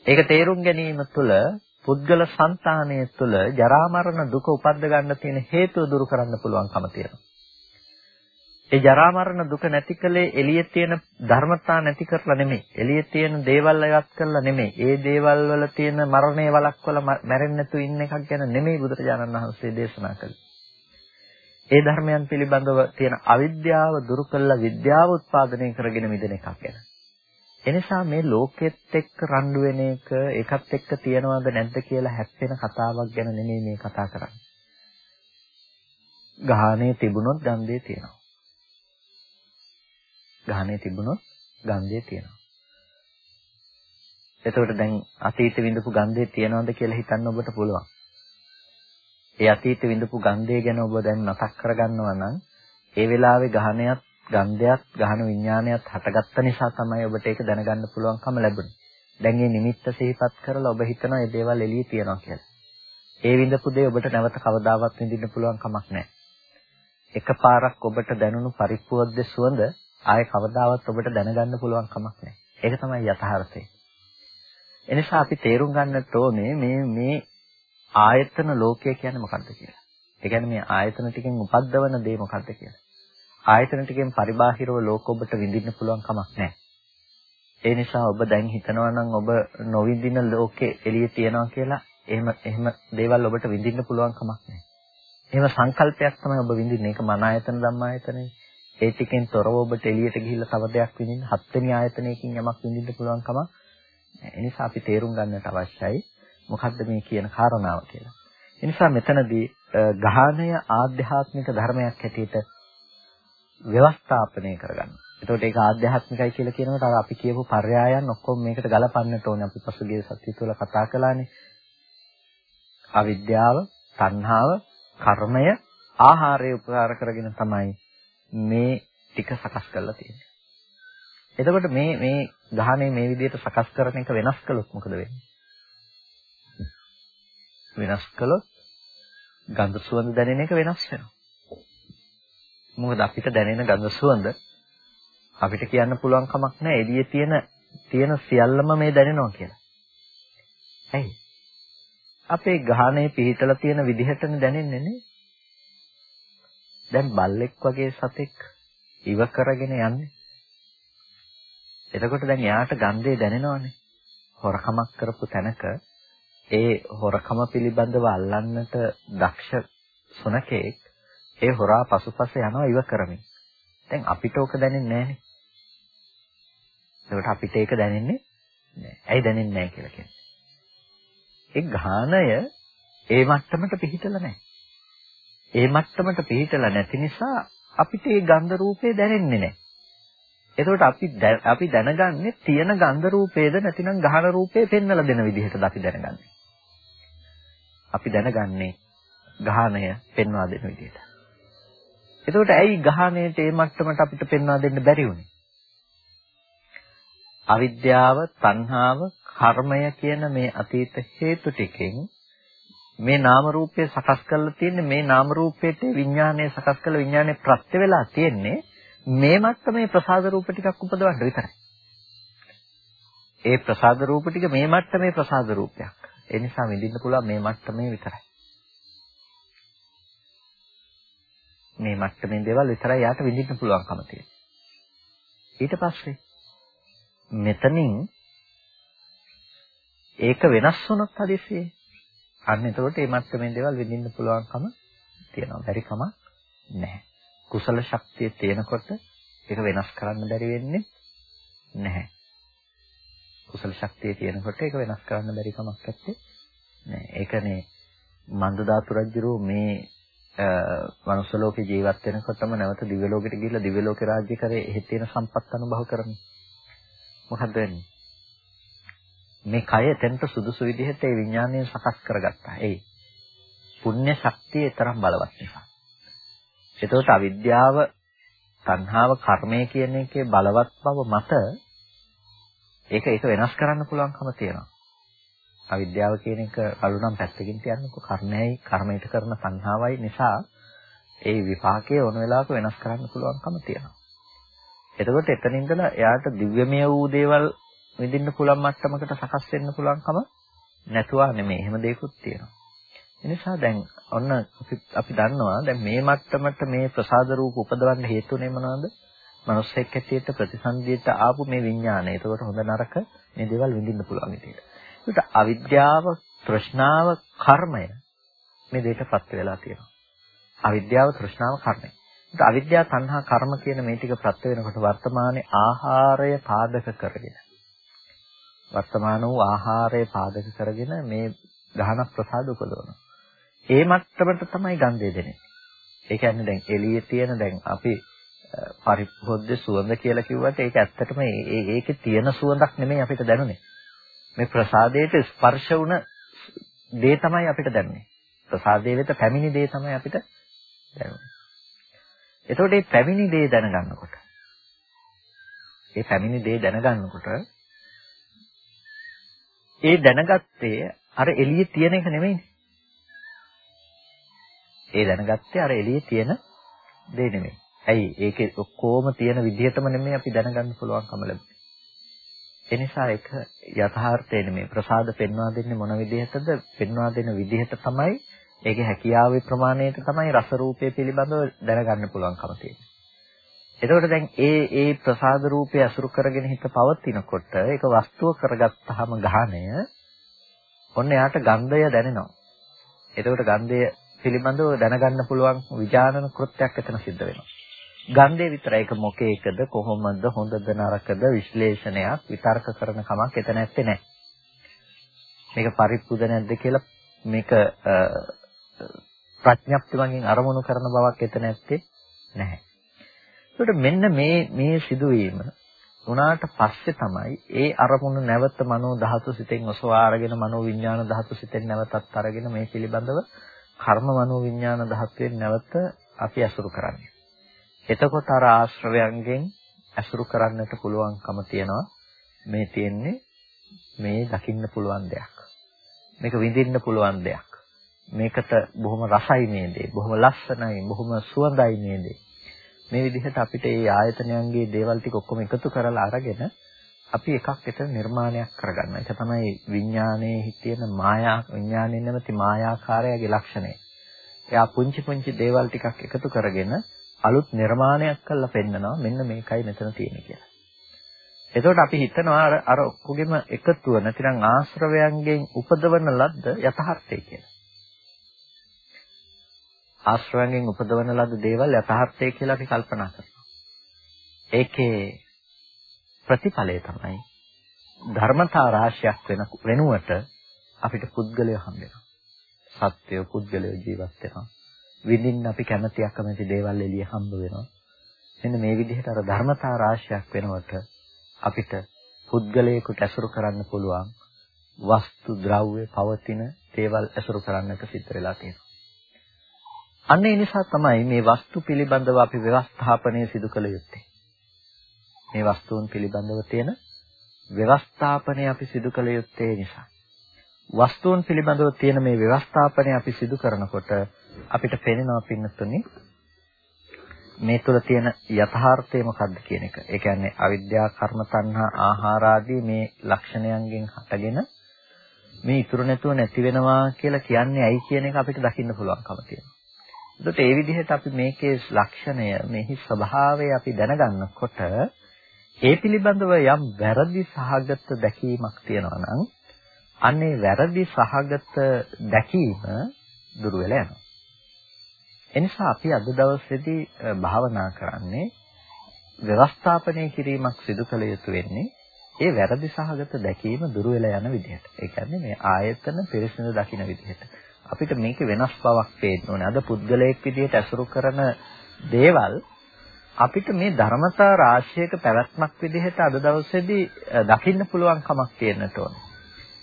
ඒක තේරුම් ගැනීම තුළ පුද්ගල సంతානය තුළ ජරා මරණ දුක උපද්ද ගන්න තියෙන හේතුව දුරු කරන්න පුළුවන්කම තියෙනවා. ඒ ජරා මරණ දුක නැති කලේ එළියේ තියෙන ධර්මතා නැති කරලා නෙමෙයි. එළියේ තියෙන දේවල් අයත් කරලා නෙමෙයි. ඒ දේවල් වල තියෙන මරණය වළක්වලා මැරෙන්නේ නැතු ඉන්න එකක් ගැන නෙමෙයි බුදුරජාණන් වහන්සේ දේශනා කළේ. ඒ ධර්මයන් පිළිබඳව තියෙන අවිද්‍යාව දුරු කළා විද්‍යාව උත්පාදනය කරගෙන මිදෙන එකක් ගැන. එනිසා මේ ලෝකෙත් එක්ක රණ්ඩු වෙන එක ඒකත් එක්ක තියනවද නැද්ද කියලා හැප්පෙන කතාවක් ගැන නෙමෙයි මේ කතා කරන්නේ. ගහනේ තිබුණොත් ගන්ධය තියෙනවා. ගහනේ තිබුණොත් ගන්ධය තියෙනවා. එතකොට දැන් අතීත විඳපු ගන්ධය තියනවද කියලා හිතන්න ඔබට පුළුවන්. ඒ අතීත විඳපු ගන්ධය ගැන ඔබ දැන් මතක් කරගන්නවා නම් ඒ වෙලාවේ ගහනයත් ගන්ධයත් ගහන විඥානයත් හටගත්ත නිසා තමයි ඔබට ඒක දැනගන්න පුළුවන්කම ලැබුණේ. දැන් මේ නිමිත්ත සිහිපත් කරලා ඔබ හිතනවා මේ දේවල් එළියේ තියෙනවා කියලා. ඒ විඳපු දේ ඔබට නැවත කවදාවත් විඳින්න පුළුවන් කමක් නැහැ. එකපාරක් ඔබට දැනුණු පරිප්පුවද්ද සුවඳ ආයේ කවදාවත් ඔබට දැනගන්න පුළුවන් කමක් නැහැ. ඒක තමයි යථාර්ථය. එනිසා අපි තේරුම් ගන්නට ඕනේ මේ මේ ආයතන ලෝකය කියන්නේ මොකක්ද කියලා. ඒ කියන්නේ මේ ආයතන ටිකෙන් උපද්දවන දේ මොකක්ද කියලා. ආයතන ටිකෙන් පරිබාහිරව ලෝක ඔබට විඳින්න පුළුවන් කමක් නැහැ. ඒ නිසා ඔබ දැන් හිතනවා නම් ඔබ නොවිඳින ලෝකේ එළියේ තියනවා කියලා එහෙම එහෙම දේවල් ඔබට විඳින්න පුළුවන් කමක් නැහැ. එහෙම සංකල්පයක් තමයි ඔබ විඳින්නේ. ඒක මන ආයතන ධම්මායතනේ. ඒ ටිකෙන් තොරව ඔබට එළියට ගිහිල්ලා තව දෙයක් විඳින්න හත්වෙනි ආයතනයකින් යමක් විඳින්න පුළුවන් කමක් ඒ නිසා අපි තේරුම් ගන්නට අවශ්‍යයි මොකද්ද මේ කියන කාරණාව කියලා. ඒ නිසා මෙතනදී ගාහණය ආධ්‍යාත්මික ධර්මයක් හැටියට ව්‍යවස්ථාපනය කරගන්න. එතකොට ඒක ආධ්‍යාත්මිකයි කියලා කියනකොට අර අපි කියපු පర్యాయයන් ඔක්කොම මේකට ගලපන්නට ඕනේ. අපි පසුගිය සතිය තුළ කතා කළානේ. අවිද්‍යාව, තණ්හාව, කර්මය, ආහාරය උපකාර කරගෙන තමයි මේ ටික සකස් කරලා තියෙන්නේ. එතකොට මේ මේ ගාහණය මේ විදිහට සකස් කරන එක වෙනස් කළොත් මොකද වෙන්නේ? වෙනස් කළොත් ගන්ධ සුවඳ දැනෙන එක වෙනස් වෙනවා. මොකද අපිට දැනෙන ගඳ සුවඳ අපිට කියන්න පුළුවන් කමක් නැහැ එළියේ තියෙන තියෙන සියල්ලම මේ දැනෙනවා කියලා. ඇයි? අපේ ගහනේ පිහිටලා තියෙන විදිහටම දැනෙන්නේ නේ. දැන් බල්ලෙක් වගේ සතෙක් ඉව කරගෙන යන්නේ. එතකොට දැන් එයාට ගන්ධය දැනෙනවනේ. හොරකමක් කරපු තැනක ඒ හොරකම පිළිබඳව අල්ලන්නට දක්ෂ සුනකෙක් ඒ හොරා පසුපස යනවා ඉව කරමින්. දැන් අපිට ඕක දැනෙන්නේ නැහනේ. ඒකට අපිට ඒක දැනෙන්නේ නැහැ. ඇයි දැනෙන්නේ නැහැ කියලා කියන්නේ. ඒ ගානය ඒ මට්ටමට පිහිටලා නැහැ. ඒ මට්ටමට පිහිටලා නැති නිසා අපිට ඒ ගන්ධ රූපේ දැනෙන්නේ නැහැ. එතකොට අපි අපි දැනගන්නේ තියෙන ගන්ධ රූපේද නැතිනම් ගහන රූපේ පෙන්වලා දෙන විදිහටද අපි දැනගන්නේ. අපි දැනගන්නේ ගාහණය පෙන්වා දෙන විදිහට. එතකොට ඇයි ගහණයට මේ මට්ටමට අපිට පෙන්වා දෙන්න බැරි වුනේ? අවිද්‍යාව, තණ්හාව, කර්මය කියන මේ අතීත හේතු ටිකෙන් මේ නාම රූපය සකස් කරලා තියෙන්නේ මේ නාම රූපයට විඥානය සකස් කරලා විඥානය ප්‍රත්‍ය වෙලා තියෙන්නේ මේ මට්ටමේ ප්‍රසාද රූප ටිකක් උපදවන්න විතරයි. ඒ ප්‍රසාද රූප ටික මේ මට්ටමේ ප්‍රසාද රූපයක්. ඒ නිසා විඳින්න පුළුවන් මේ මට්ටමේ විතරයි. මේ මට්ටමේ දේවල් විතරයි යාට විඳින්න පුළුවන්කම තියෙන්නේ. ඊට පස්සේ මෙතනින් ඒක වෙනස් වුණොත් හදිස්සියේ අන්න එතකොට මේ මට්ටමේ දේවල් විඳින්න පුළුවන්කම තියෙනවා. බැරි කමක් නැහැ. කුසල ශක්තිය තියෙනකොට ඒක වෙනස් කරන්න බැරි වෙන්නේ නැහැ. කුසල ශක්තිය තියෙනකොට ඒක වෙනස් කරන්න බැරි කමක් නැත්තේ නෑ. ඒකනේ මන්දදාතු රජුරෝ මේ මනුස්ස ලෝකේ ජීවත් වෙනකොටම නැවත දිව්‍ය ලෝකෙට ගිහිල්ලා දිව්‍ය ලෝකේ රාජ්‍ය කරේ එහෙ තියෙන සම්පත් අනුභව කරන්නේ. මොකද වෙන්නේ? මේ කය එතෙන්ට සුදුසු විදිහට ඒ විඥානය සකස් කරගත්තා. ඒ පුණ්‍ය ශක්තිය තරම් බලවත් නිසා. එතකොට අවිද්‍යාව, තණ්හාව, කර්මය කියන එකේ බලවත් බව මත ඒක ඒක වෙනස් කරන්න පුළුවන්කම තියෙනවා. අවිද්‍යාව කියන එක අලු නම් පැත්තකින් තියන්නකො කර්ණයයි කර්මයට කරන සංහාවයි නිසා ඒ විපාකයේ ඕන වෙලාවක වෙනස් කරන්න පුළුවන්කම තියෙනවා. එතකොට එතන ඉඳලා එයාට දිව්‍යමය වූ දේවල් විඳින්න පුළුවන් මට්ටමකට සකස් වෙන්න පුළුවන්කම නැතුවා නෙමෙයි. එහෙම දෙයක්ත් තියෙනවා. එනිසා දැන් ඔන්න අපි දන්නවා දැන් මේ මට්ටමට මේ ප්‍රසාද රූප උපදවන්න හේතුනේ මොනවද? මනුස්සෙක් ඇටියට ප්‍රතිසන්දියට ආපු මේ විඥානය. ඒකට හොඳ නරක මේ දේවල් විඳින්න පුළුවන් විදියට. ඒකට අවිද්‍යාව, තෘෂ්ණාව, කර්මය මේ දෙයටපත් වෙලා තියෙනවා. අවිද්‍යාව, තෘෂ්ණාව, කර්මය. ඒකට අවිද්‍යාව, තණ්හා, කර්ම කියන මේ ටික ප්‍රත්‍ය වෙනකොට වර්තමානයේ ආහාරය පාදක කරගෙන වර්තමාන වූ ආහාරය පාදක කරගෙන මේ ගහන ප්‍රසාද උපදවනවා. ඒ මට්ටමට තමයි ගන්ධය දෙන්නේ. ඒ කියන්නේ දැන් එළියේ තියෙන දැන් අපි පරිපොද්ද සුවඳ කියලා කිව්වට ඒක ඇත්තටම ඒකේ තියෙන සුවඳක් නෙමෙයි අපිට දැනුනේ. මේ ප්‍රසාදයට ස්පර්ශ වුණ දේ තමයි අපිට දැනෙන්නේ. ප්‍රසාදයේ වෙත පැමිණි දේ තමයි අපිට දැනෙන්නේ. එතකොට මේ පැමිණි දේ දැනගන්නකොට ඒ පැමිණි දේ දැනගන්නකොට ඒ දැනගත්තේ අර එළියේ තියෙන එක නෙමෙයිනේ. ඒ දැනගත්තේ අර එළියේ තියෙන දේ නෙමෙයි. ඇයි ඒකේ ඔක්කොම තියෙන විදිහටම නෙමෙයි අපි දැනගන්න පුළුවන්කම ලැබෙන්නේ. එනිසා ඒක යථාර්ථය නෙමෙයි ප්‍රසාද පෙන්වා දෙන්නේ මොන විදිහටද පෙන්වා දෙන විදිහට තමයි ඒකේ හැකියාවේ ප්‍රමාණයට තමයි රස රූපය පිළිබඳව දැනගන්න පුළුවන්කම තියෙන්නේ. එතකොට දැන් ඒ ඒ ප්‍රසාද රූපය අසුරු කරගෙන හිත පවතිනකොට ඒක වස්තුව කරගත්තාම ගහණය ඔන්න එයාට ගන්ධය දැනෙනවා. එතකොට ගන්ධය පිළිබඳව දැනගන්න පුළුවන් විඥානන කෘත්‍යයක් එතන සිද්ධ වෙනවා. ගන්ධය විතරයි ඒක මොකේකද කොහොමද හොඳද නරකද විශ්ලේෂණයක් විතර්ක කරන කමක් එතන නැත්තේ නෑ. මේක පරිප්පුද නැද්ද කියලා මේක ප්‍රඥප්ති වගේ අරමුණු කරන බවක් එතන නැත්තේ නැහැ. ඒකට මෙන්න මේ මේ සිදුවීම උනාට පස්සේ තමයි ඒ අරමුණු නැවත මනෝ ධාතු සිතෙන් ඔසවා අරගෙන මනෝ විඥාන ධාතු සිතෙන් නැවතත් අරගෙන මේ පිළිබඳව කර්ම මනෝ විඥාන ධාතුවෙන් නැවත අපි අසුරු කරන්නේ. එතකොට අර ආශ්‍රවයන්ගෙන් ඇසුරු කරන්නට පුළුවන්කම තියනවා මේ තියෙන්නේ මේ දකින්න පුළුවන් දෙයක්. මේක විඳින්න පුළුවන් දෙයක්. මේකට බොහොම රසයි මේ දේ, බොහොම ලස්සනයි, බොහොම සුවඳයි මේ දේ. මේ විදිහට අපිට මේ ආයතනයන්ගේ දේවල් ටික ඔක්කොම එකතු කරලා අරගෙන අපි එකක් එතන නිර්මාණයක් කරගන්නවා. ඒක තමයි විඥානයේ තියෙන මායා විඥානයේ නැමැති මායාකාරයගේ ලක්ෂණය. එයා පුංචි පුංචි දේවල් ටිකක් එකතු කරගෙන අලුත් නිර්මාණයක් කරලා පෙන්නනවා මෙන්න මේකයි මෙතන තියෙන්නේ කියලා. එතකොට අපි හිතනවා අර අර ඔක්කොගෙම එකතුව නැතිනම් ආශ්‍රවයන්ගෙන් උපදවන ලද්ද යථාර්ථය කියලා. ආශ්‍රවයන්ගෙන් උපදවන ලද්ද දේවල් යථාර්ථය කියලා අපි කල්පනා කරනවා. ඒකේ ප්‍රතිඵලය තමයි ධර්මතා රාශියක් වෙන වෙනුවට අපිට පුද්ගලය හම්බ වෙනවා. සත්‍ය පුද්ගලය ජීවත් වෙනවා. විඳින්න අපි කැමති අකමැති දේවල් එළිය හම්බ වෙනවා. මෙන්න මේ විදිහට අර ධර්මතා රාශියක් වෙනකොට අපිට පුද්ගලයෙකුට ඇසුරු කරන්න පුළුවන් වස්තු ද්‍රව්‍ය පවතින දේවල් ඇසුරු කරන්නට සිද්ධ වෙලා තියෙනවා. අන්න ඒ නිසා තමයි මේ වස්තු පිළිබඳව අපි ව්‍යවස්ථාපනය සිදු කළ යුත්තේ. මේ වස්තුන් පිළිබඳව තියෙන ව්‍යවස්ථාපනය අපි සිදු කළ යුත්තේ නිසා. වස්තුන් පිළිබඳව තියෙන මේ ව්‍යවස්ථාපනය අපි සිදු කරනකොට අපිට පේනවා පින්නතුනි මේ තුළ තියෙන යථාර්ථය මොකක්ද කියන එක. ඒ කියන්නේ අවිද්‍යා කර්ම තණ්හා ආහාර ආදී මේ ලක්ෂණයන්ගෙන් හටගෙන මේ ඉතුරු නැතුව නැති වෙනවා කියලා කියන්නේ ඇයි කියන එක අපිට දකින්න පුළුවන්කම තියෙනවා. ඒකට ඒ විදිහට අපි මේකේ ලක්ෂණය මෙහි ස්වභාවය අපි දැනගන්නකොට ඒ පිළිබඳව යම් වැරදි සහගත දැකීමක් තියෙනවා නම් අන්නේ වැරදි සහගත දැකීම දුර වෙලා යනවා. එනිසා අපි අද දවසේදී භාවනා කරන්නේ ව්‍යවස්ථාපනය කිරීමක් සිදු කළ යුතු වෙන්නේ ඒ වැරදි සහගත දැකීම දුර වෙලා යන විදිහට. ඒ කියන්නේ මේ ආයතන පිරිසිදු දකින්න විදිහට. අපිට මේකේ වෙනස් බවක් පේන්න ඕනේ. අද පුද්ගලයෙක් විදිහට ඇසුරු කරන දේවල් අපිට මේ ධර්මතා රාශියක පැවැත්මක් විදිහට අද දවසේදී දකින්න පුළුවන් කමක් තියෙන්නට ඕනේ.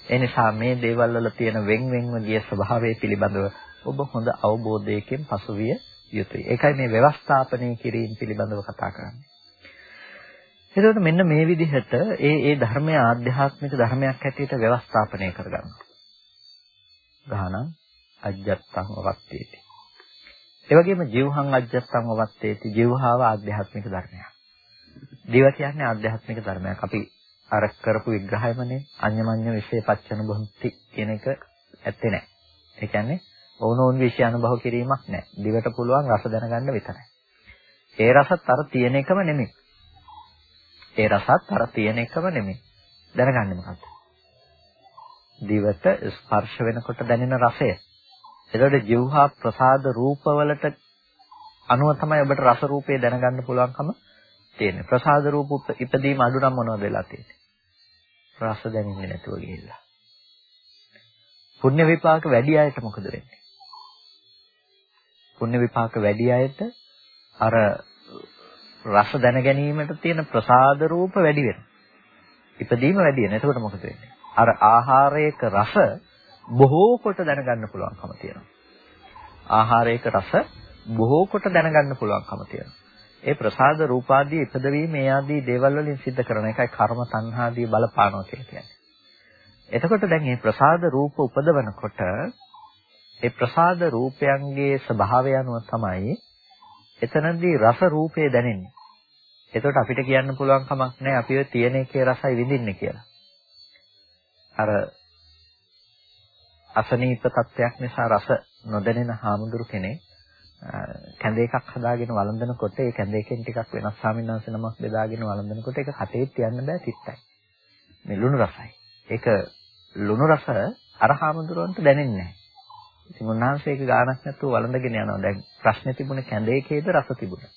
ඒ නිසා මේ දේවල් වල තියෙන වෙන් වෙන්ව ගිය ස්වභාවය පිළිබඳව ඔබ හොඳ අවබෝධයකින් පසුවිය යුතුයි. ඒකයි මේ ව්‍යවස්ථාපනය කිරීම පිළිබඳව කතා කරන්නේ. එතකොට මෙන්න මේ විදිහට ඒ ඒ ධර්මයේ ආධ්‍යාත්මික ධර්මයක් හැටියට ව්‍යවස්ථාපනය කරගන්නවා. ගහනම් අජ්ජත්තං වවත්තේති. ඒ වගේම ජීවහං අජ්ජත්තං වවත්තේති ජීවහාව ආධ්‍යාත්මික ධර්මයක්. දිව කියන්නේ ආධ්‍යාත්මික ධර්මයක්. අපි අර කරපු විග්‍රහයමනේ අඤ්ඤමඤ්ඤ විශේෂපච්චන බොහොන්ති කියන එක ඇත්තේ නැහැ. ඒ කියන්නේ ඕනෝන් විශේෂ අනුභව කිරීමක් නැහැ. දිවට පුළුවන් රස දැනගන්න විතරයි. ඒ රසත් අර තියෙන එකම නෙමෙයි. ඒ රසත් අර තියෙන එකම නෙමෙයි. දැනගන්නේ මොකද්ද? දිවට ස්පර්ශ වෙනකොට දැනෙන රසය. එතකොට ජීවහා ප්‍රසාද රූපවලට අනුව තමයි ඔබට රස රූපේ දැනගන්න පුළුවන්කම තියෙන්නේ. ප්‍රසාද රූප ඉපදීම අඩු නම් මොනවද වෙලා තියෙන්නේ? රස දැනෙන්නේ නැතුව ගිහිල්ලා. පුණ්‍ය විපාක වැඩි අයට මොකද වෙන්නේ? පුණ්‍ය විපාක වැඩි අයට අර රස දැන ගැනීමට තියෙන ප්‍රසාද රූප වැඩි වෙනවා. ඉපදීම වැඩි වෙනවා. එතකොට මොකද වෙන්නේ? අර ආහාරයක රස බොහෝ කොට දැනගන්න පුළුවන්කම තියෙනවා. ආහාරයක රස බොහෝ කොට දැනගන්න පුළුවන්කම තියෙනවා. ඒ ප්‍රසාද රූපාදී ඉපදවීම මේ ආදී දේවල් වලින් සිද්ධ කරන එකයි කර්ම තණ්හාදී බලපානවා කියලා කියන්නේ. එතකොට දැන් මේ ප්‍රසාද රූප උපදවනකොට ඒ ප්‍රසාද රූපයන්ගේ ස්වභාවය අනුව තමයි එතනදී රස රූපේ දැනෙන්නේ. එතකොට අපිට කියන්න පුළුවන් කමක් නැහැ අපි ඔය තියෙන එකේ රසයි විඳින්නේ කියලා. අර අසනීප තත්වයක් නිසා රස නොදැනෙන හාමුදුරු කෙනෙක් කැඳ එකක් හදාගෙන වළඳනකොට ඒ කැඳ එකෙන් ටිකක් වෙනස් ස්වාමීන් වහන්සේ නමක් බෙදාගෙන වළඳනකොට ඒක කටේ තියන්න බෑ තිත්තයි. මේ ලුණු රසයි. ඒක ලුණු රස අර හාමුදුරුවන්ට දැනෙන්නේ නැහැ. ඉතින් උන්වහන්සේ ඒක ගානක් නැතුව වළඳගෙන යනවා. දැන් ප්‍රශ්නේ තිබුණේ කැඳ එකේද රස තිබුණා.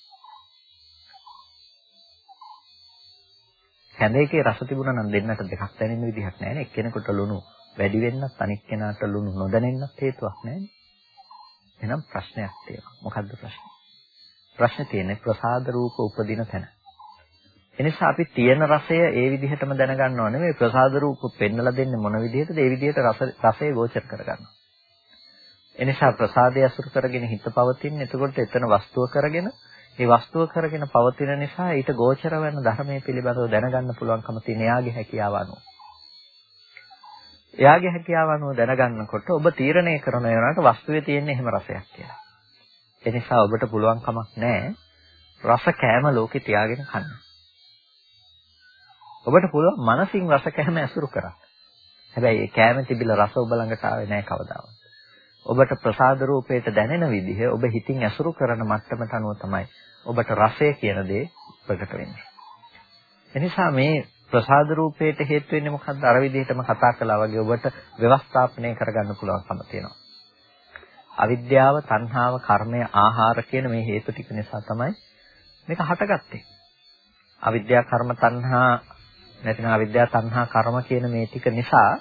කැඳ එකේ රස තිබුණා නම් දෙන්නට දෙකක් දැනෙන විදිහක් නැහැ නේ. එක්කෙනෙකුට ලුණු වැඩි වෙන්නත් අනිත් කෙනාට ලුණු නොදැනෙන්නත් හේතුවක් නැහැ. එහෙනම් ප්‍රශ්නයක් තියෙනවා. මොකද්ද ප්‍රශ්නේ? ප්‍රශ්නේ තියෙන්නේ ප්‍රසාද රූප උපදින තැන. එනිසා අපි තියෙන රසය ඒ විදිහටම දැනගන්නව නෙමෙයි ප්‍රසාද රූප පෙන්නලා දෙන්නේ මොන විදිහටද ඒ විදිහට රස රසය ගෝචර කරගන්නවා. එනිසා ප්‍රසාදය අසුර කරගෙන හිත පවතින. එතකොට එතන වස්තුව කරගෙන ඒ වස්තුව කරගෙන පවතින නිසා ඊට ගෝචර වෙන ධර්මයේ පිළිබඳව දැනගන්න පුළුවන්කම තියෙන යාගේ හැකියාව අනුව. එයාගේ හැකියාව අනුව දැනගන්නකොට ඔබ තීරණය කරන යනකට වස්තුවේ තියෙන එහෙම රසයක් කියලා. ඒ නිසා ඔබට පුළුවන් කමක් නැහැ රස කෑම ලෝකේ තියාගෙන කන්න. ඔබට පුළුවන් මනසින් රස කෑම ඇසුරු කරන්න. හැබැයි ඒ කෑම තිබිලා රස ඔබ ළඟට ආවේ නැහැ කවදාවත්. ඔබට ප්‍රසාද රූපයට දැනෙන විදිහ ඔබ හිතින් ඇසුරු කරන මට්ටමට අනුව තමයි ඔබට රසය කියන දේ ප්‍රකට වෙන්නේ. එනිසා මේ ප්‍රසාද රූපයට හේතු වෙන්නේ මොකද්ද? අර විදිහටම කතා කළා වගේ ඔබට ව්‍යවස්ථාපනය කරගන්න පුළුවන්කම තියෙනවා. අවිද්‍යාව, තණ්හාව, කර්මය, ආහාර කියන මේ හේතු ටික නිසා තමයි මේක හටගත්තේ. අවිද්‍යාව, කර්ම, තණ්හා නැතිනම් අවිද්‍යාව, තණ්හා, කර්ම කියන මේ ටික නිසා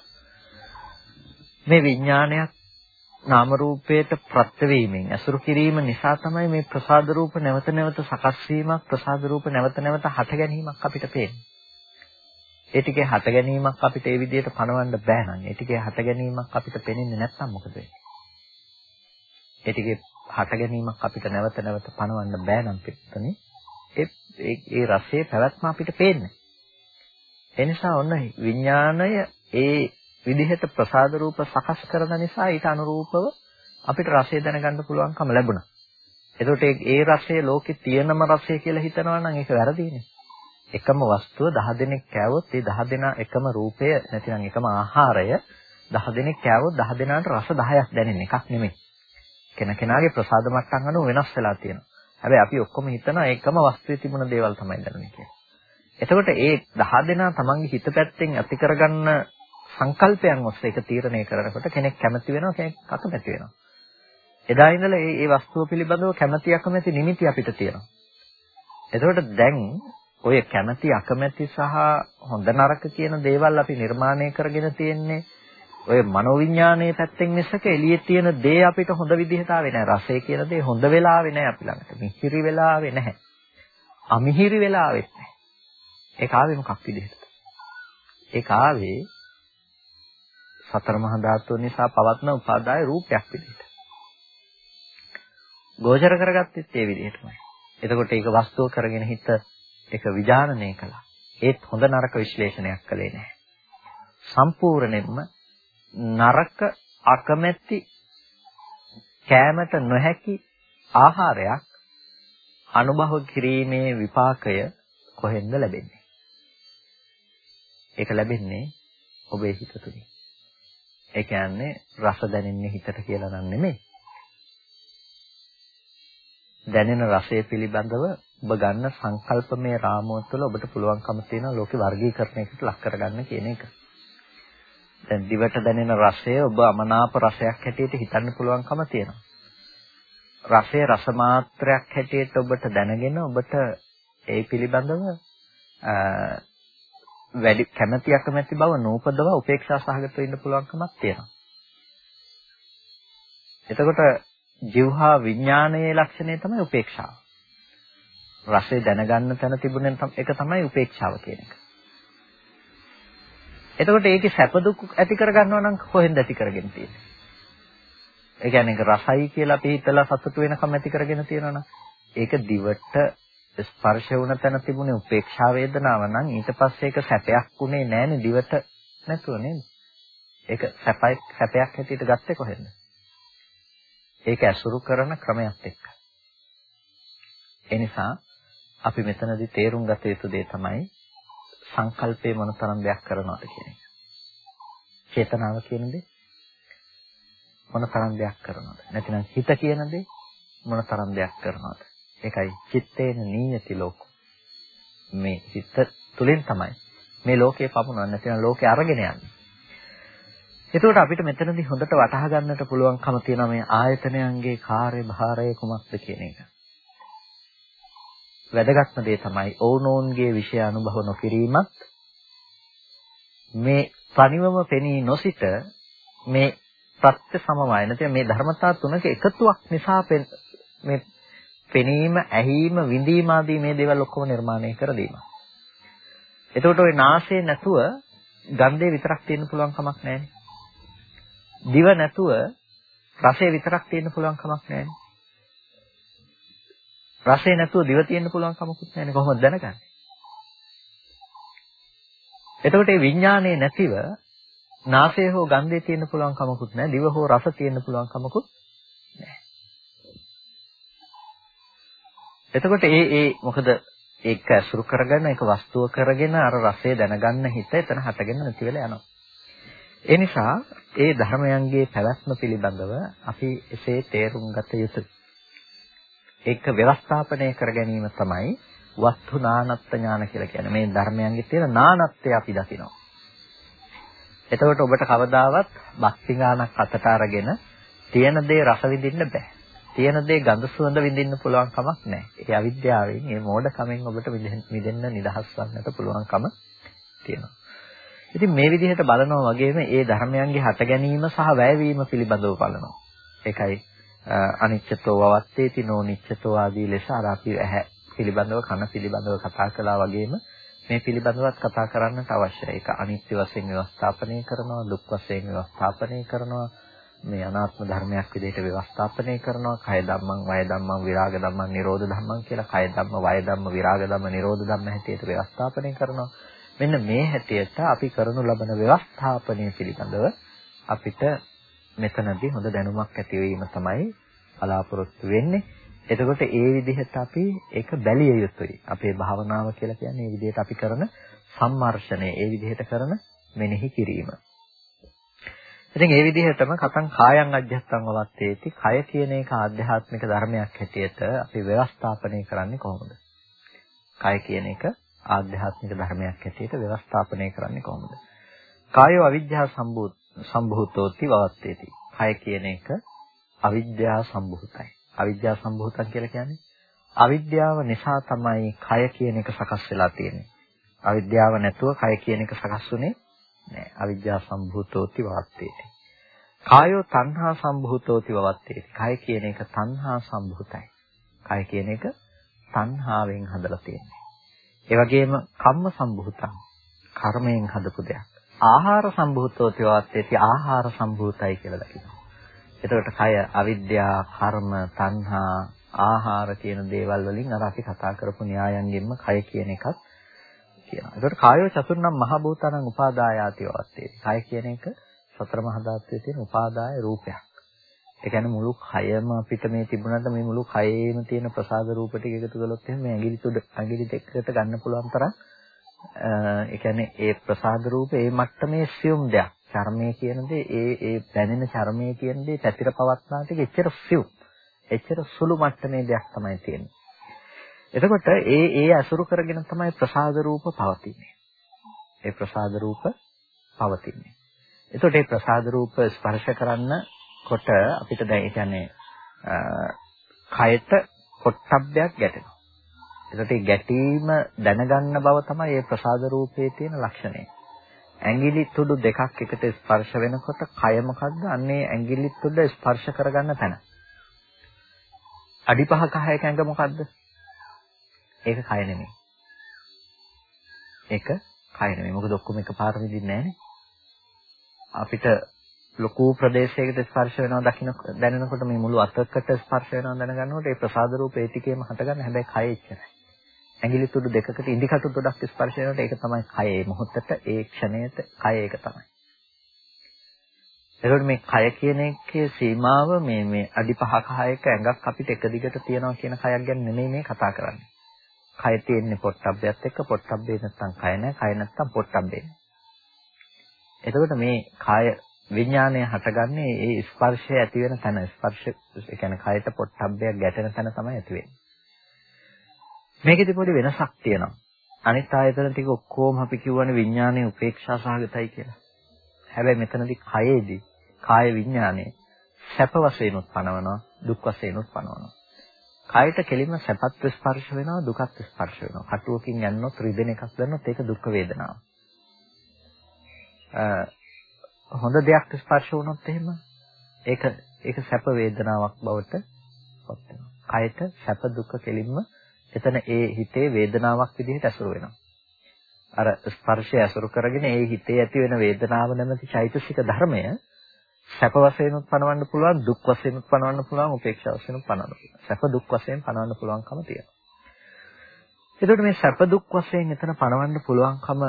මේ විඥානයක් නාම රූපයට ප්‍රත්‍ය වීමෙන් අසුරු කිරීම නිසා තමයි මේ ප්‍රසාද රූප නැවත නැවත සකස් වීමක් ප්‍රසාද රූප නැවත නැවත හට ගැනීමක් අපිට පේන්නේ. ඒ ටිකේ හට ගැනීමක් අපිට ඒ විදිහට පණවන්න බෑ නම් ඒ ටිකේ හට ගැනීමක් අපිට පේන්නේ නැත්නම් මොකද වෙන්නේ? ඒ ටිකේ හට ගැනීමක් අපිට නැවත නැවත පණවන්න බෑ නම් පිටතනේ ඒ ඒ රසයේ පැවැත්ම අපිට පේන්නේ. ඒ නිසා ඔන්න විඥාණය ඒ විදිහට ප්‍රසාද රූප සකස් කරන නිසා ඊට අනුරූපව අපිට රසය දැනගන්න පුළුවන්කම ලැබුණා. එතකොට ඒ රසය ලෝකේ තියෙනම රසය කියලා හිතනවා නම් ඒක වැරදිනේ. එකම වස්තුව 10 දෙනෙක් කෑවොත් ඒ 10 දෙනා එකම රූපය නැතිනම් එකම ආහාරය 10 දෙනෙක් කෑවොත් 10 දෙනාට රස 10ක් දැනෙන එකක් නෙමෙයි. කෙන කෙනාගේ ප්‍රසාද මට්ටම් අනුව වෙනස් වෙලා තියෙනවා. හැබැයි අපි ඔක්කොම හිතනවා ඒකම වස්තුවේ තිබුණ දේවල් තමයි දැනෙන්නේ කියලා. එතකොට ඒ 10 දෙනා තමන්ගේ හිත පැත්තෙන් ඇති කරගන්න සංකල්පයන් ඔස්සේ ඒක තීරණය කරනකොට කෙනෙක් කැමති වෙනවා කෙනෙක් අකමැති වෙනවා. එදා ඉඳලා මේ මේ වස්තුව පිළිබඳව කැමැති අකමැති නිමිති අපිට තියෙනවා. එතකොට දැන් ඔය කැමැති අකමැති සහ හොඳ නරක කියන දේවල් අපි නිර්මාණය කරගෙන තියෙන්නේ ඔය මනෝවිඤ්ඤාණයේ පැත්තෙන් මිසක එළියේ තියෙන දේ අපිට හොඳ විදිහට ආවේ නැහැ. රසය කියන දේ හොඳ වෙලා ආවේ නැහැ අපි ළඟට. මිහිරි වෙලා ආවේ නැහැ. අමිහිරි වෙලා ආවෙත් නැහැ. ඒක ආවේ මොකක් විදිහටද? ඒක ආවේ සතර මහා ධාතුන් නිසා පවත්න උපාදාය රූපයක් විදිහට. ගෝචර කරගත්තෙත් ඒ විදිහටමයි. එතකොට ඒක වස්තුව කරගෙන හිත ඒක විඥානනය කළා. ඒත් හොඳ නරක විශ්ලේෂණයක් කළේ නැහැ. සම්පූර්ණයෙන්ම නරක අකමැති කෑමට නොහැකි ආහාරයක් අනුභව කිරීමේ විපාකය කොහෙන්ද ලැබෙන්නේ? ඒක ලැබෙන්නේ ඔබේ හිත තුලින්. ඒ කියන්නේ රස දැනෙන්නේ හිතට කියලා නම් නෙමෙයි. දැනෙන රසය පිළිබඳව ඔබ ගන්න සංකල්පමය රාමුව තුළ ඔබට පුළුවන්කම තියෙනවා ලෝකේ වර්ගීකරණයකට ලක් කරගන්න කියන එක. දැන් දිවට දැනෙන රසය ඔබ අමනාප රසයක් හැටියට හිතන්න පුළුවන්කම තියෙනවා. රසය රස මාත්‍රයක් හැටියට ඔබට දැනගෙන ඔබට ඒ පිළිබඳව වැඩි කැමැති අකමැති බව නූපදව උපේක්ෂා සහගතව ඉන්න පුළුවන්කමක් තියෙනවා. එතකොට ජීවහා විඥානයේ ලක්ෂණය තමයි උපේක්ෂාව. රසය දැනගන්න තැන තිබුණ එක තමයි උපේක්ෂාව කියන එක. එතකොට ඒකේ සැප දුක් ඇති කරගන්නවා නම් කොහෙන්ද ඇති කරගෙන තියෙන්නේ? ඒ කියන්නේ ඒක රසයි කියලා අපි හිතලා සතුටු වෙනකම් ඇති කරගෙන තියෙනවනම් ඒක දිවට ස්පර්ශ වුණ තැන තිබුණේ උපේක්ෂා වේදනාව නම් ඊට පස්සේ ඒක සැපයක් උනේ නැහැනේ දිවට නැතුව නේද? ඒක සැපයි සැපයක් හැටියට ගත්තේ කොහෙන්ද? ඒක ඇසුරු කරන ක්‍රමයක් එක්ක. ඒ නිසා අපි මෙතනදී තේරුම් ගත යුතු දේ තමයි සංකල්පේ මොනතරම් දෙයක් කරනවද කියන එක. චේතනාව කියන දේ මොනතරම් දෙයක් කරනවද? නැතිනම් හිත කියන දේ මොනතරම් දෙයක් කරනවද? ඒකයි චිත්තේන නීයති ලෝක. මේ හිත තුලින් තමයි මේ ලෝකේ පමුණවන්නේ නැතිනම් ලෝකේ අරගෙන යන්නේ. එතකොට අපිට මෙතනදී හොඳට වටහා ගන්නට පුළුවන්කම තියෙනවා මේ ආයතනයන්ගේ කාර්යභාරය කුමක්ද කියන එක. වැදගත්ම දේ තමයි ඕනෝන්ගේ විෂය අනුභව නොකිරීමත් මේ තනිවම පෙනී නොසිට මේ ප්‍රත්‍ය සමවය නැත්නම් මේ ධර්මතා තුනක එකතුවක් නිසා මේ පෙනීම, ඇහිීම, විඳීම ආදී මේ දේවල් ඔක්කොම නිර්මාණය කර දීම. එතකොට ওই නාසය නැතුව ගන්ධය විතරක් තියෙන්න පුළුවන් කමක් නැහැ. දිව නැතුව රසය විතරක් තියෙන්න පුළුවන් කමක් නැහැ. රසය නැතුව දිව තියෙන්න පුළුවන් කමකුත් නැහැ කොහොමද දැනගන්නේ? එතකොට මේ විඥානයේ නැතිව නාසය හෝ ගන්ධය තියෙන්න පුළුවන් කමකුත් නැහැ. දිව හෝ රස තියෙන්න පුළුවන් කමකුත් එතකොට ඒ ඒ මොකද ඒක අසුරු කරගෙන ඒක වස්තුව කරගෙන අර රසය දැනගන්න හිත එතන හටගෙන නැති වෙලා යනවා. ඒ නිසා ඒ ධර්මයන්ගේ පැවැත්ම පිළිබඳව අපි එසේ තේරුම් ගත යුතුයි. ඒක ව්‍යවස්ථාපනය කර ගැනීම තමයි වස්තු නානත්ත්‍ය ඥාන කියලා කියන්නේ. මේ ධර්මයන්ගේ තියෙන නානත්වය අපි දකිනවා. එතකොට ඔබට කවදාවත් බක්තිගානක් අතට අරගෙන තියෙන දේ රස විඳින්න බෑ. තියෙන දේ ගඳ සුවඳ විඳින්න පුළුවන් කමක් නැහැ. ඒ අවිද්‍යාවෙන්, ඒ මෝඩකමෙන් ඔබට මිදෙන්න නිදහස් වන්නට පුළුවන්කම තියෙනවා. ඉතින් මේ විදිහට බලනවා වගේම ඒ ධර්මයන්ගේ හට ගැනීම සහ වැයවීම පිළිබඳව බලනවා. ඒකයි අනිච්චතෝ වවත්තේති නොනිච්චතෝ ආදී ලෙස අර අපි ඇහැ පිළිබඳව කන පිළිබඳව කතා කළා වගේම මේ පිළිබඳවත් කතා කරන්නට අවශ්‍යයි. ඒක අනිත්‍ය වශයෙන් ව්‍යවස්ථාපනය කරනවා, දුක් වශයෙන් ව්‍යවස්ථාපනය කරනවා, මේ අනාත්ම ධර්මයක් විදිහට ව්‍යවස්ථාපනය කරනවා. කය ධම්මං, වය ධම්මං, විරාග ධම්මං, නිරෝධ ධම්මං කියලා කය ධම්ම, වය ධම්ම, විරාග ධම්ම, නිරෝධ ධම්ම හැටියට ව්‍යවස්ථාපනය කරනවා. මෙන්න මේ හැටියට අපි කරනු ලබන ව්‍යවස්ථාපනය පිළිබඳව අපිට මෙතනදී හොඳ දැනුමක් ඇතිවීම තමයි බලාපොරොත්තු වෙන්නේ. එතකොට ඒ විදිහට අපි ඒක බැලිය යුතුයි. අපේ භාවනාව කියලා කියන්නේ මේ විදිහට අපි කරන සම්මර්ෂණය, ඒ විදිහට කරන මෙනෙහි කිරීම. ඉතින් ඒ විදිහටම කතං කායං අධ්‍යත්තං වවත්තේති. කය කියන එක ආධ්‍යාත්මික ධර්මයක් හැටියට අපි ව්‍යවස්ථාපනය කරන්නේ කොහොමද? කය කියන එක ආධ්‍යාත්මික ධර්මයක් හැටියට ව්‍යවස්ථාපනය කරන්නේ කොහොමද? කායෝ අවිජ්ජා සම්භූතෝති වවත්තේති. කය කියන එක අවිද්‍යාව සම්භූතයි. අවිද්‍යාව සම්භූතන් කියලා කියන්නේ අවිද්‍යාව නිසා තමයි කය කියන එක සකස් වෙලා තියෙන්නේ. අවිද්‍යාව නැතුව කය කියන එක සකස් වුනේ නෑ. අවිද්‍යා සම්භූතෝති වාත්තේති. කායෝ තණ්හා සම්භූතෝති වවත්තේති. කය කියන එක තණ්හා සම්භූතයි. කය කියන එක තණ්හාවෙන් හදලා තියෙන්නේ. ඒ වගේම කම්ම සම්භූතං කර්මයෙන් හදපු දෙයක්. ආහාර සම්භූතෝති වවත්තේති ආහාර සම්භූතයි කියලා දකිනවා. එතකොට කය අවිද්‍යා, කර්ම, තණ්හා, ආහාර කියන දේවල් වලින් අර අපි කතා කරපු න්‍යායන්ගෙන්ම කය කියන එකත් කියනවා. එතකොට කායෝ චතුර්ණම් මහ භූතනං උපාදායාති වත්තේ. කය කියන එක සතර මහා ධාතුවේ තියෙන උපාදාය රූපයක්. ඒ කියන්නේ මුළු කයම අපිට මේ තිබුණාට මේ මුළු කයේම තියෙන ප්‍රසාද රූප ටික එකතු කළොත් එහෙනම් මේ ඇඟිලි තුඩ ඇඟිලි දෙකකට ගන්න පුළුවන් තරම් ඒ කියන්නේ ඒ ප්‍රසාද රූප ඒ මට්ටමේ සියුම් දෙයක්. චර්මයේ කියන දේ ඒ ඒ දැනෙන චර්මයේ කියන දේ පැතිර පවත්නා ටික එච්චර සියුම්. එච්චර සුළු මට්ටමේ දෙයක් තමයි තියෙන්නේ. එතකොට ඒ ඒ අසුරු කරගෙන තමයි ප්‍රසාද රූප පවතින්නේ. ඒ ප්‍රසාද රූප පවතින්නේ. එතකොට මේ ප්‍රසාද රූප ස්පර්ශ කරන්න කොට අපිට දැන් ඒ කියන්නේ කයට පොට්ටබ්බයක් ගැටෙනවා. එතකොට මේ ගැටීම දැනගන්න බව තමයි මේ ප්‍රසාද රූපයේ තියෙන ලක්ෂණය. ඇඟිලි තුඩු දෙකක් එකට ස්පර්ශ වෙනකොට කය මොකද්ද? අන්නේ ඇඟිලි තුඩ ස්පර්ශ කරගන්න තැන. අඩි පහ කහයක ඇඟ මොකද්ද? ඒක කය නෙමෙයි. ඒක කය නෙමෙයි. මොකද ඔක්කොම එකපාර විදින්නේ නැහනේ. අපිට ලොකු ප්‍රදේශයකට ස්පර්ශ වෙනවා දකින්න දැනෙනකොට මේ මුළු අතකට ස්පර්ශ වෙනවා දැනගන්නකොට ඒ ප්‍රසාද රූප ඒ ටිකේම හටගන්න හැබැයි කය එච්චරයි. ඇඟිලි තුඩු දෙකකට ඉන්දිකටු ගොඩක් ස්පර්ශ වෙනකොට ඒක තමයි කය ඒ මොහොතට ඒ ක්ෂණයට කය ඒක තමයි. එතකොට මේ කය කියන එකේ සීමාව මේ මේ අඩි 5ක 6ක ඇඟක් අපිට එක දිගට තියනවා කියන කයක් ගැන නෙමෙයි මේ කතා කරන්නේ. කය තියෙන්නේ පොට්ටබ්බයත් එක්ක පොට්ටබ්බේ නැත්තම් කය නැහැ කය නැත්තම් පොට්ටබ්බේ. එතකොට මේ කය විඥානය හටගන්නේ ඒ ස්පර්ශය ඇති වෙන තැන ස්පර්ශ ඒ කියන්නේ කයට පොට්ටබ්බයක් ගැටෙන තැන තමයි ඇති වෙන්නේ. මේකෙදි පොඩි වෙනසක් තියෙනවා. අනිත් ආයතන ටික ඔක්කොම අපි කියවනේ විඥානයේ උපේක්ෂා සහගතයි කියලා. හැබැයි මෙතනදී කයේදී කාය විඥානයේ සැප වශයෙන් උත්පනවනවා දුක් වශයෙන් උත්පනවනවා. කයට කෙලින්ම සැපත් ස්පර්ශ වෙනවා දුකත් ස්පර්ශ වෙනවා. කටුවකින් යන්නොත් රිදෙන එකක් දැන්නොත් ඒක දුක් වේදනාව. හොඳ දෙයක් ස්පර්ශ වුණොත් එහෙම ඒක ඒක සැප වේදනාවක් බවට පත් වෙනවා. කයට සැප දුක කෙලින්ම එතන ඒ හිතේ වේදනාවක් විදිහට ඇසුරු වෙනවා. අර ස්පර්ශය ඇසුරු කරගෙන ඒ හිතේ ඇති වෙන වේදනාව නැමැති චෛතසික ධර්මය සැප වශයෙන් උත්පන්නවන්න පුළුවන් දුක් වශයෙන් උත්පන්නවන්න පුළුවන් උපේක්ෂා වශයෙන් උත්පන්නවන්න පුළුවන්. සැප දුක් වශයෙන් පනවන්න පුළුවන්කම තියෙනවා. එතකොට මේ සැප දුක් වශයෙන් එතන පනවන්න පුළුවන්කම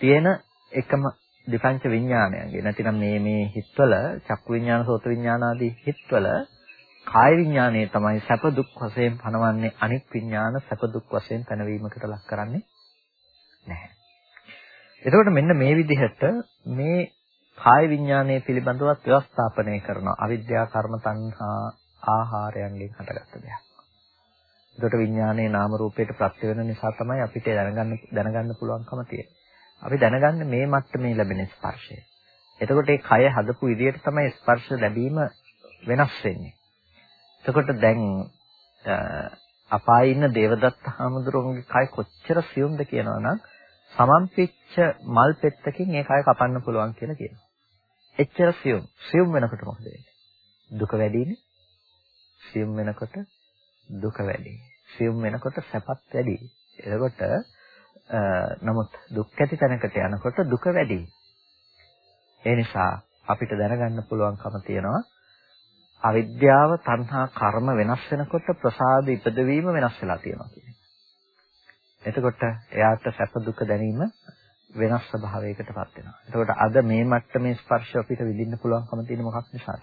තියෙන එකම විපංච විඥානයන්ගේ නැතිනම් මේ මේ හිත්වල චක්කු විඥාන සෝත විඥාන ආදී හිත්වල කාය විඥානයේ තමයි සැප දුක් වශයෙන් පනවන්නේ අනිත් විඥාන සැප දුක් වශයෙන් පැනවීමකට ලක් කරන්නේ නැහැ. එතකොට මෙන්න මේ විදිහට මේ කාය විඥානයේ පිළිබඳවත් ව්‍යවස්ථාපනය කරන අවිද්‍යා කර්ම තණ්හා ආහාරයන්ගෙන් හටගත්ත දෙයක්. එතකොට විඥානයේ නාම රූපයට ප්‍රත්‍ය වෙන නිසා තමයි අපිට දැනගන්න දැනගන්න පුළුවන්කම තියෙන්නේ. අපි දැනගන්න මේ මට්ටමේ ලැබෙන ස්පර්ශය. එතකොට ඒ කය හදපු විදිහට තමයි ස්පර්ශ ලැබීම වෙනස් වෙන්නේ. එතකොට දැන් අපායේ ඉන්න දේවදත්ත හාමුදුරුවන්ගේ කය කොච්චර සියුම්ද කියනවනම් සමම්පිච්ච මල් පෙත්තකින් ඒ කය කපන්න පුළුවන් කියලා කියනවා. එච්චර සියුම්. සියුම් වෙනකොට මොකද වෙන්නේ? දුක වැඩිනේ. සියුම් වෙනකොට දුක වැඩි. සියුම් වෙනකොට සැපත් වැඩි. එතකොට නමුත් දුක් ඇති තැනකට යනකොට දුක වැඩි. ඒ නිසා අපිට දැනගන්න පුළුවන්කම තියෙනවා අවිද්‍යාව, තණ්හා, කර්ම වෙනස් වෙනකොට ප්‍රසාද ඉපදවීම වෙනස් වෙලා තියෙනවා කියන්නේ. එතකොට එයාට සැප දුක දැනීම වෙනස් ස්වභාවයකටපත් වෙනවා. එතකොට අද මේ මට්ටමේ ස්පර්ශ අපිට විඳින්න පුළුවන්කම තියෙන මොකක් නිසාද?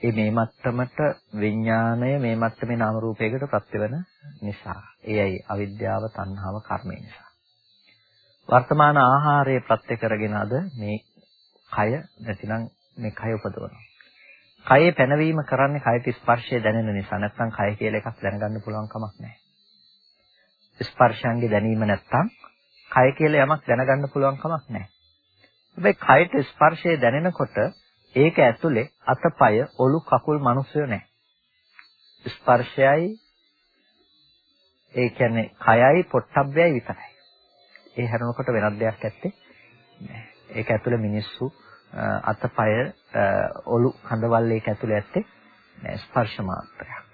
ඒ මේ මට්ටමට විඥාණය මේ මට්ටමේ නාම රූපයකට ප්‍රත්‍යවන නිසා. එයයි අවිද්‍යාව, තණ්හාව, කර්මය නිසා. වර්තමාන ආහාරයේ ප්‍රත්‍ය කරගෙන අද මේ කය නැතිනම් මේ කය උපදවනවා. කයේ පැනවීම කරන්නේ කයට ස්පර්ශය දැනෙන නිසා. නැත්නම් කය කියලා එකක් දැනගන්න පුළුවන් කමක් නැහැ. ස්පර්ශයන්ගේ දැනීම නැත්නම් කය කියලා යමක් දැනගන්න පුළුවන් කමක් නැහැ. හැබැයි කයට ස්පර්ශය දැනෙනකොට ඒක ඇතුලේ අතපය ඔලු කකුල් මිනිස්සු නැහැ. ස්පර්ශයයි ඒ කියන්නේ කයයි පොට්ටබ්බයයි විතරයි. ඒ හැරෙනකොට වෙනත් දෙයක් ඇත්තේ නැහැ. ඒක ඇතුලේ මිනිස්සු අතපය ඔලු කඳවල් ඒක ඇතුලේ ඇත්තේ නැහැ ස්පර්ශ මාත්‍රයක්.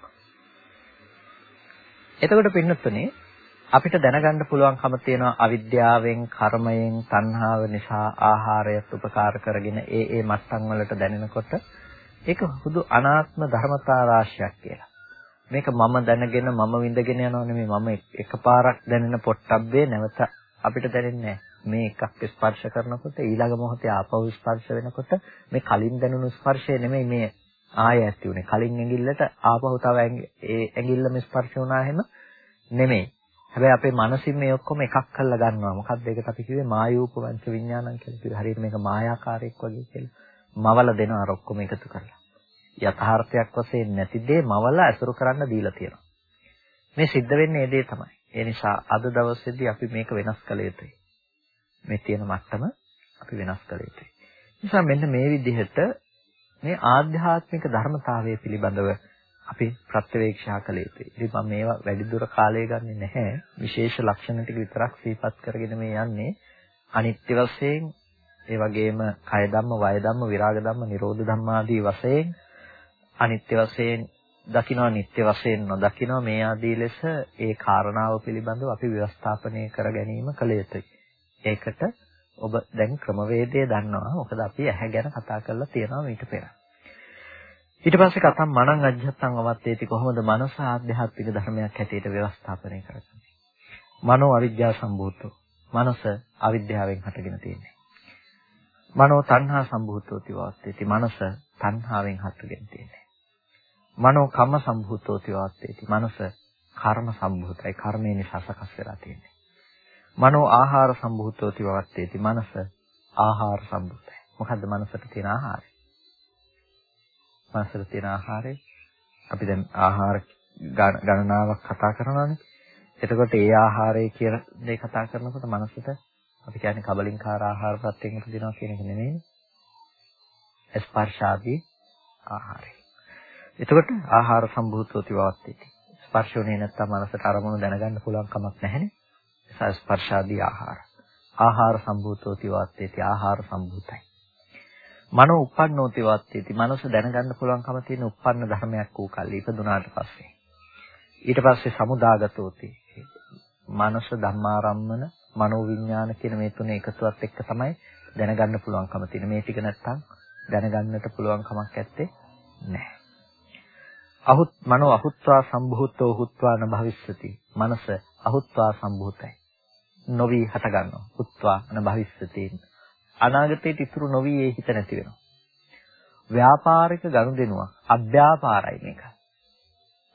එතකොට පින්නතුනේ අපිට දැනගන්න පුළුවන්කම තියෙනවා අවිද්‍යාවෙන්, කර්මයෙන්, තණ්හාව නිසා ආහාරයත් උපකාර කරගෙන ඒ ඒ මට්ටම් වලට දැනෙනකොට ඒක හුදු අනාත්ම ධර්මතා රාශියක් කියලා. මේක මම දැනගෙන මම විඳගෙන යනව නෙමෙයි මම එකපාරක් දැනෙන පොට්ටබ්බේ නැවත අපිට දැනෙන්නේ මේ එකක් ස්පර්ශ කරනකොට ඊළඟ මොහොතේ ආපහු ස්පර්ශ වෙනකොට මේ කලින් දැනුණු ස්පර්ශය නෙමෙයි මේ ආය ඇති උනේ. කලින් ඇඟිල්ලට ආපහු තව ඒ ඇඟිල්ලම ස්පර්ශ වුණා හැම නෙමෙයි. හැබැයි අපේ මනසින් මේ ඔක්කොම එකක් කරලා ගන්නවා. මොකක්ද ඒකට අපි කිව්වේ මායූප වංච විඥානං කියලා කිව්වේ. හරියට මේක මායාකාරයක් වගේ කියලා. මවල දෙනවා අර ඔක්කොම එකතු කරලා. යථාර්ථයක් වශයෙන් නැති දේ මවල අසුරු කරන්න දීලා තියෙනවා. මේ සිද්ධ වෙන්නේ ඒ දේ තමයි. ඒ නිසා අද දවසේදී අපි මේක වෙනස් කළ යුතුයි. මේ තියෙන මට්ටම අපි වෙනස් කළ යුතුයි. නිසා මෙන්න මේ විදිහට මේ ආධ්‍යාත්මික ධර්මතාවය පිළිබඳව අපි ප්‍රත්‍යවේක්ෂා කළ යුතුයි. ඉතින් මම මේවා වැඩි දුර කාලය ගන්නෙ නැහැ. විශේෂ ලක්ෂණ ටික විතරක් සිහිපත් කරගෙන මේ යන්නේ. අනිත්‍ය වශයෙන්, ඒ වගේම කය ධම්ම, වය ධම්ම, විරාග ධම්ම, නිරෝධ ධම්ම ආදී වශයෙන් අනිත්‍ය වශයෙන් දකිනවා, නිට්ටය වශයෙන් නොදකිනවා මේ ආදී ලෙස ඒ කාරණාව පිළිබඳව අපි ව්‍යවස්ථාපනය කර ගැනීම කළ යුතුයි. ඒකට ඔබ දැන් ක්‍රමවේදය දන්නවා. මොකද අපි ඇහැ ගැන කතා කරලා තියෙනවා ඊට පෙර. ඊට පස්සේ කතම් මනං අජ්ජත්තං අවත්තේති කොහොමද මනස ආධ්‍යාත්මික ධර්මයක් හැටියට ව්‍යවස්ථාපනය කරගන්නේ? මනෝ අවිද්‍යාව සම්භූතෝ. මනස අවිද්‍යාවෙන් හටගෙන තියෙන්නේ. මනෝ තණ්හා සම්භූතෝ තිවත්තේති මනස තණ්හාවෙන් හටගෙන තියෙන්නේ. මනෝ කම්ම සම්භූතෝ තිවත්තේති මනස කර්ම සම්භූතයි. කර්මය නිසා සකස් වෙලා තියෙන්නේ. මනෝ ආහාර සම්භූතෝ තිවත්තේති මනස ආහාර සම්භූතයි. මොකද්ද මනසට තියෙන ආහාරය? මාසෙට තියෙන ආහාරය අපි දැන් ආහාර ගණනාවක් කතා කරනවානේ. එතකොට ඒ ආහාරය කියලා දේ කතා කරනකොට මනසට අපි කියන්නේ කබලින්කාර ආහාර ප්‍රත්‍යයෙන් උපදිනවා කියන එක නෙමෙයි. ස්පර්ශාදී ආහාරය. එතකොට ආහාර සම්භූතෝති වාත්තේති. ස්පර්ශුනේ නැත්තම් මනසට අරමුණු දැනගන්න පුළුවන් කමක් නැහැනේ. ඒ ස්පර්ශාදී ආහාර. ආහාර සම්භූතෝති වාත්තේති ආහාර සම්භූතයි. මනෝ උප්පන්නෝති වත්තේති. මනස දැනගන්න පුළුවන්කම තියෙන උප්පන්න ධර්මයක් වූ කල්ලි ඉපදුනාට පස්සේ. ඊට පස්සේ සමුදාගතෝති. මනස ධම්මාරම්මන, මනෝ විඥාන කියන මේ තුන එකතුවත් එක්ක තමයි දැනගන්න පුළුවන්කම තියෙන. මේ ටික නැත්තම් දැනගන්නට පුළුවන් කමක් නැත්තේ නැහැ. අහුත් මනෝ අහුත්වා සම්භූතෝ හුත්වා න භවිස්සති. මනස අහුත්වා සම්භූතයි. නොවි හට ගන්නවා. හුත්වා න භවිස්සති. අනාගතයට ඉතුරු නොවි ඒ හිත නැති වෙනවා. ව්‍යාපාරික ගනුදෙනුවක් අභ්‍යාපාරයි මේක.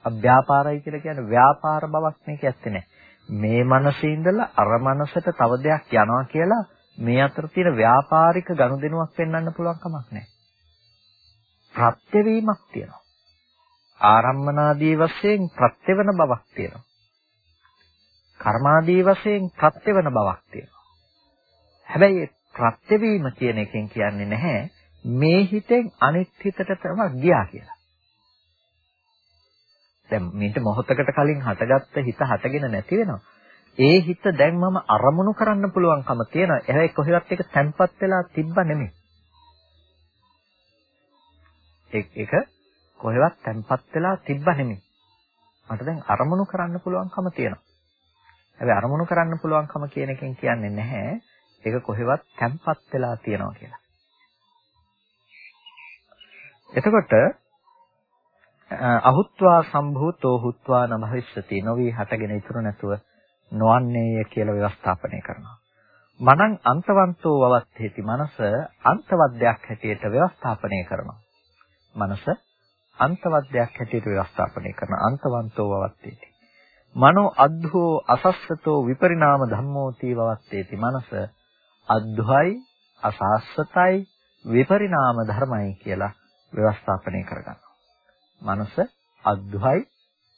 අභ්‍යාපාරයි කියලා කියන්නේ ව්‍යාපාර බවක් මේක ඇත්තේ නැහැ. මේ මනසේ ඉඳලා අර මනසට තව දෙයක් යනවා කියලා මේ අතර තියෙන ව්‍යාපාරික ගනුදෙනුවක් පෙන්වන්න පුළුවන් කමක් නැහැ. ප්‍රත්‍යවීමක් තියෙනවා. ආරම්මනාදී වශයෙන් ප්‍රත්‍යවන බවක් තියෙනවා. කර්මාදී වශයෙන් ප්‍රත්‍යවන බවක් තියෙනවා. හැබැයි ප්‍රත්‍යවීම කියන එකෙන් කියන්නේ නැහැ මේ හිතෙන් අනිත් හිතට තමයි ගියා කියලා. දැන් මේට මොහොතකට කලින් හටගත්ත හිත හටගෙන නැති වෙනවා. ඒ හිත දැන් මම අරමුණු කරන්න පුළුවන්කම තියෙනවා. එහෙනම් කොහෙවත් ඒක තැම්පත් වෙලා තිබ්බ නෙමෙයි. ඒක කොහෙවත් තැම්පත් වෙලා තිබ්බ නෙමෙයි. මට දැන් අරමුණු කරන්න පුළුවන්කම තියෙනවා. හැබැයි අරමුණු කරන්න පුළුවන්කම කියන එකෙන් කියන්නේ නැහැ ඒක කොහෙවත් තැම්පත් වෙලා තියෙනවා කියලා. එතකොට අහුත්වා සම්භූතෝ හුත්වා නභවිස්සති නොවි හටගෙන ඉතුරු නැතුව නොවන්නේය කියලා ව්‍යවස්ථාපනය කරනවා. මනං අන්තවන්තෝ වවත්තේති මනස අන්තවද්‍යයක් හැටියට ව්‍යවස්ථාපනය කරනවා. මනස අන්තවද්‍යයක් හැටියට ව්‍යවස්ථාපනය කරන අන්තවන්තෝ වවත්තේති. මනෝ අද්ධෝ අසස්සතෝ විපරිණාම ධම්මෝති වවත්තේති මනස අද්භයි අසහස්සතයි විපරිණාම ධර්මයි කියලා ව්‍යවස්ථාපනය කරගන්නවා. මනස අද්භයි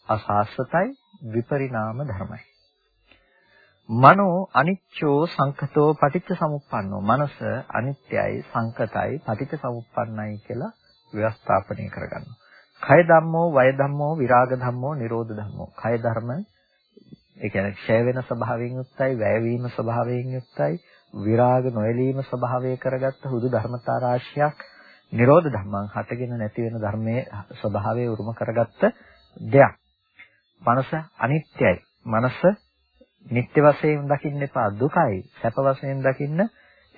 අසහස්සතයි විපරිණාම ධර්මයි. මනෝ අනිච්චෝ සංකතෝ පටිච්ච සමුප්පන්නෝ මනස අනිත්‍යයි සංකතයි පටිච්ච සමුප්පන්නයි කියලා ව්‍යවස්ථාපනය කරගන්නවා. කය ධම්මෝ වය ධම්මෝ විරාග ධම්මෝ නිරෝධ ධම්මෝ කය ධර්ම ඒ කියන්නේ ක්ෂය වෙන ස්වභාවයෙන් යුක්තයි, වැයවීම ස්වභාවයෙන් යුක්තයි, විරාග නොයලීම ස්වභාවය කරගත්ත හුදු ධර්මතා රාශියක් නිරෝධ ධම්මං හටගෙන නැති වෙන ධර්මයේ ස්වභාවය උරුම කරගත්ත දෙයක්. මනස අනිත්‍යයි. මනස නිට්ටය වශයෙන් දකින්න එපා දුකයි. සැප වශයෙන් දකින්න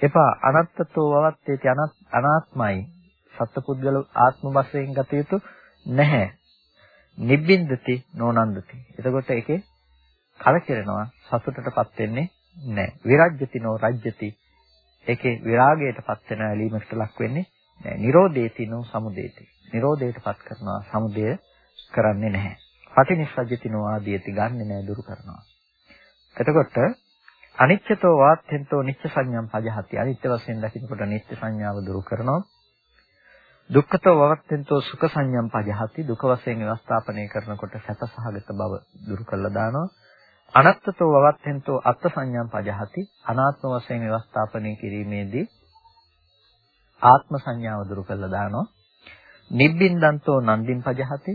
එපා අනත්තතෝ වවත්තේති අනාත්මයි. සත්පුද්ගල ආත්ම වශයෙන් ගත යුතු නැහැ. නිබ්බින්දති නෝනන්දති. එතකොට ඒකේ කලකිරෙනවා සතුටටපත් වෙන්නේ නැහැ. විරජ්‍යති නෝ රජ්‍යති. ඒකේ විරාගයටපත් වෙන ඇලීමකට ලක් වෙන්නේ නැහැ. නිරෝධේති නෝ සමුදේති. නිරෝධයටපත් කරනවා සමුදය කරන්නේ නැහැ. පටිනිස්සජ්ජති නෝ ආදීයති ගන්නෙ නැහැ දුරු කරනවා. එතකොට අනිච්චතෝ වාත්‍යන්තෝ නිච්ච සංඥම් පජහති. අනිත්‍ය වශයෙන් දකින්නකොට නිත්‍ය සංඥාව දුරු කරනවා. දුක්ඛතෝ වවත්තෙන්තෝ සුඛ සංඥම් පජහති දුක වශයෙන් ව්‍යවස්ථාපනය කරනකොට සැපසහගත බව දුරු කළා දානවා අනත්තතෝ වවත්තෙන්තෝ අත්ථ සංඥම් පජහති. අනාත්ම වශයෙන් ව්‍යවස්ථාපනය කිරීමේදී ආත්ම සංඥාව දුරු කළා දානවා. නිබ්බින්දන්තෝ නන්දින් පජහති.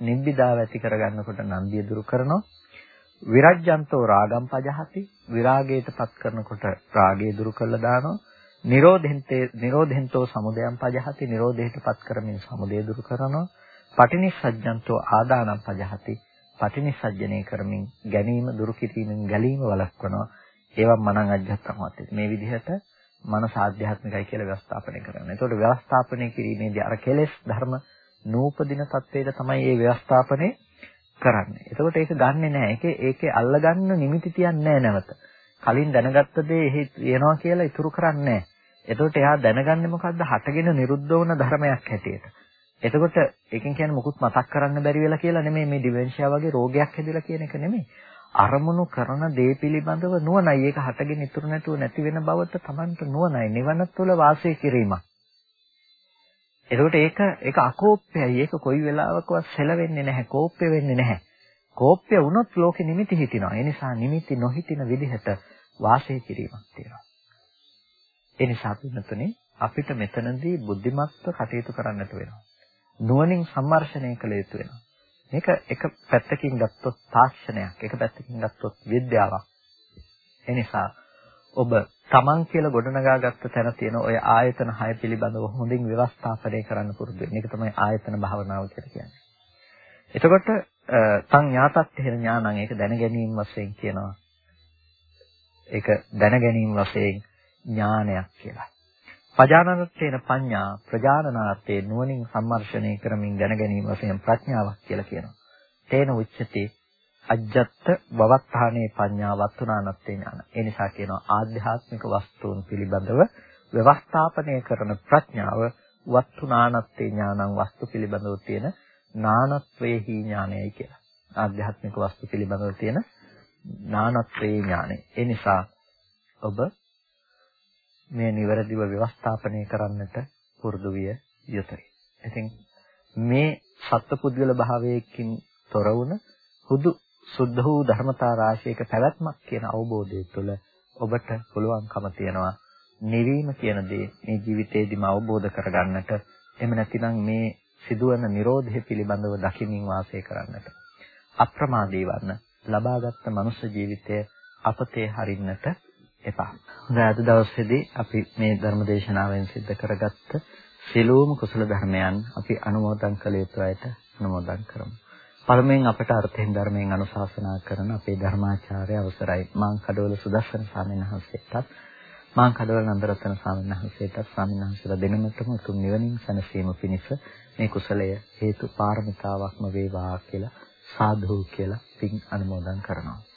නිබ්බිදාව ඇති කරගන්නකොට නන්දිය දුරු කරනවා. විරජ්‍යන්තෝ රාගම් පජහති. විරාගයටපත් කරනකොට රාගය දුරු කළා දානවා. නිරෝධෙන්තේ නිරෝධෙන්තෝ සමුදයම් පජහති. නිරෝධයටපත් කරමින් සමුදය දුරු කරනවා. පටිනිස්සජ්ජන්තෝ ආදානම් පජහති. පටිනිස්සජ්ජනය කරමින් ගැනීම දුරු කිරීමෙන් ගැලීම වළක්වනවා ඒවා මනං අජ්ජත්තමත් මේ විදිහට මනස ආධ්‍යාත්මිකයි කියලා ව්‍යවස්ථාපනය කරනවා. ඒතකොට ව්‍යවස්ථාපනය කිරීමේදී අර කෙලෙස් ධර්ම නූපදින තත්වයට තමයි මේ ව්‍යවස්ථාපනය කරන්නේ. එතකොට ඒක ගන්නෙ නෑ. ඒකේ ඒකේ අල්ලගන්න නිමිති තියන්නේ නෑ නැවත. කලින් දැනගත්ත දේ එහි වෙනවා කියලා ඉතුරු කරන්නේ එතකොට එයා දැනගන්නේ මොකද්ද? හටගෙන නිරුද්ධ වුණ ධර්මයක් හැටියට. එතකොට එකෙන් කියන්නේ මුකුත් මතක් කරන්න බැරි වෙලා කියලා නෙමෙයි මේ ඩිමෙන්ෂියා වගේ රෝගයක් හැදිලා කියන එක නෙමෙයි. අරමුණු කරන දේ පිළිබඳව නුවණයි ඒක හටගෙන ඉතුරු නැතුව නැති වෙන බවට Tamanට නුවණයි නිවන තුළ වාසය කිරීමක්. එතකොට ඒක ඒක අකෝප්‍යයි ඒක කොයි වෙලාවකවත් සැලවෙන්නේ නැහැ කෝප්‍ය වෙන්නේ නැහැ. කෝප්‍ය වුණොත් ලෝකෙ නිමිති හිටිනවා. ඒ නිසා නිමිති නොහිටින විදිහට වාසය කිරීමක් තියෙනවා. ඒ නිසා පින්නතුනේ අපිට මෙතනදී බුද්ධිමත්ව කටයුතු කරන්නට වෙනවා. නුවණින් සම්මර්ෂණය කළ යුතු වෙනවා. මේක එක පැත්තකින් ගත්තොත් තාක්ෂණයක්, එක පැත්තකින් ගත්තොත් විද්‍යාවක්. ඒ නිසා ඔබ තමන් කියලා ගොඩනගා ගත්ත තැන තියෙන ඔය ආයතන 6 පිළිබඳව හොඳින් ව්‍යවස්ථාපනය කරන්න පුරුදු වෙන්න. මේක තමයි ආයතන භාවනාව කියලා කියන්නේ. එතකොට තං ඥාතත් හේන ඥානං ඒක දැන ගැනීම වශයෙන් කියනවා. ඒක දැන ගැනීම වශයෙන් ඥානයක් කියලා. පජානනත්තේන පඤ්ඤා ප්‍රජානනාත්තේ නුවණින් සම්මර්ෂණය කරමින් දැන ගැනීම වශයෙන් ප්‍රඥාවක් කියලා කියනවා. තේන උච්චති අජ්ජත් වවත්තානේ පඤ්ඤා වත්තුනානත්තේ ඥාන. ඒ නිසා කියනවා ආධ්‍යාත්මික වස්තුන් පිළිබඳව ව්‍යවස්ථාපනය කරන ප්‍රඥාව වත්තුනානත්තේ ඥානං වස්තු පිළිබඳව තියෙන නානත්වයේ ඥානයයි කියලා. ආධ්‍යාත්මික වස්තු පිළිබඳව තියෙන නානත්වයේ ඥානය. ඒ නිසා ඔබ මේ නිවැරදිව ව්‍යවස්ථාපනය කරන්නට පුරුදු විය යුතුයි. ඉතින් මේ සත්පුද්ගල භාවයකින් තොර වුණ හුදු සුද්ධ වූ ධර්මතා රාශියක පැවැත්මක් කියන අවබෝධය තුළ ඔබට පුළුවන්කම තියනවා නිවීම කියන දේ මේ ජීවිතේදීම අවබෝධ කරගන්නට එහෙම නැතිනම් මේ සිදුවන Nirodhe පිළිබඳව දකිමින් වාසය කරන්නට අප්‍රමාදී වන්න ලබාගත් මනුෂ්‍ය ජීවිතය අපතේ හරින්නට එපා. හොඳයි අද දවසේදී අපි මේ ධර්ම දේශනාවෙන් සිද්ධ කරගත්ත සියලුම කුසල ධර්මයන් අපි අනුමෝදන් කළ යුතු අයට අනුමෝදන් කරමු. පළමුවෙන් අපට අර්ථයෙන් ධර්මයෙන් අනුශාසනා කරන අපේ ධර්මාචාර්ය අවසරයි මාං කඩවල සුදස්සන ස්වාමීන් වහන්සේටත් මාං කඩවල නන්දරත්න ස්වාමීන් වහන්සේටත් ස්වාමීන් වහන්සේලා දෙනමතම උතුම් නිවනින් සැනසීම පිණිස මේ කුසලය හේතු පාරමිතාවක්ම වේවා කියලා සාදු කියලා පින් අනුමෝදන් කරනවා.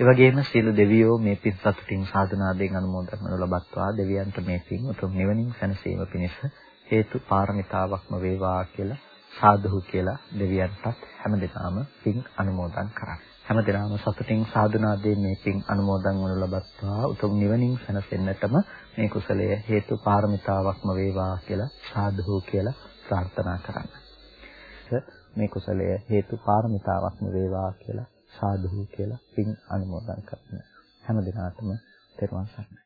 ඒ වගේම සියලු දෙවියෝ මේ පින් සතුටින් සාධනාවෙන් අනුමෝදන් වනු ලබත්වා දෙවියන්ට මේ පින් උතුම් නිවනින් සැනසීම පිණිස හේතු පාරමිතාවක්ම වේවා කියලා සාදු කියලා දෙවියන්ටත් හැමදෙනාම පින් අනුමෝදන් කරා. හැමදෙනාම සතුටින් සාධනාවෙන් මේ පින් අනුමෝදන් වනු ලබත්වා උතුම් නිවනින් සැනසෙන්නටම මේ කුසලය හේතු පාරමිතාවක්ම වේවා කියලා සාදු කියලා ප්‍රාර්ථනා කරන්න. මේ කුසලය හේතු පාරමිතාවක්ම වේවා කියලා සාදු කියලා පින් අනුමෝදන් කරන්න. හැම දිනාටම තෙරුවන් සරණයි.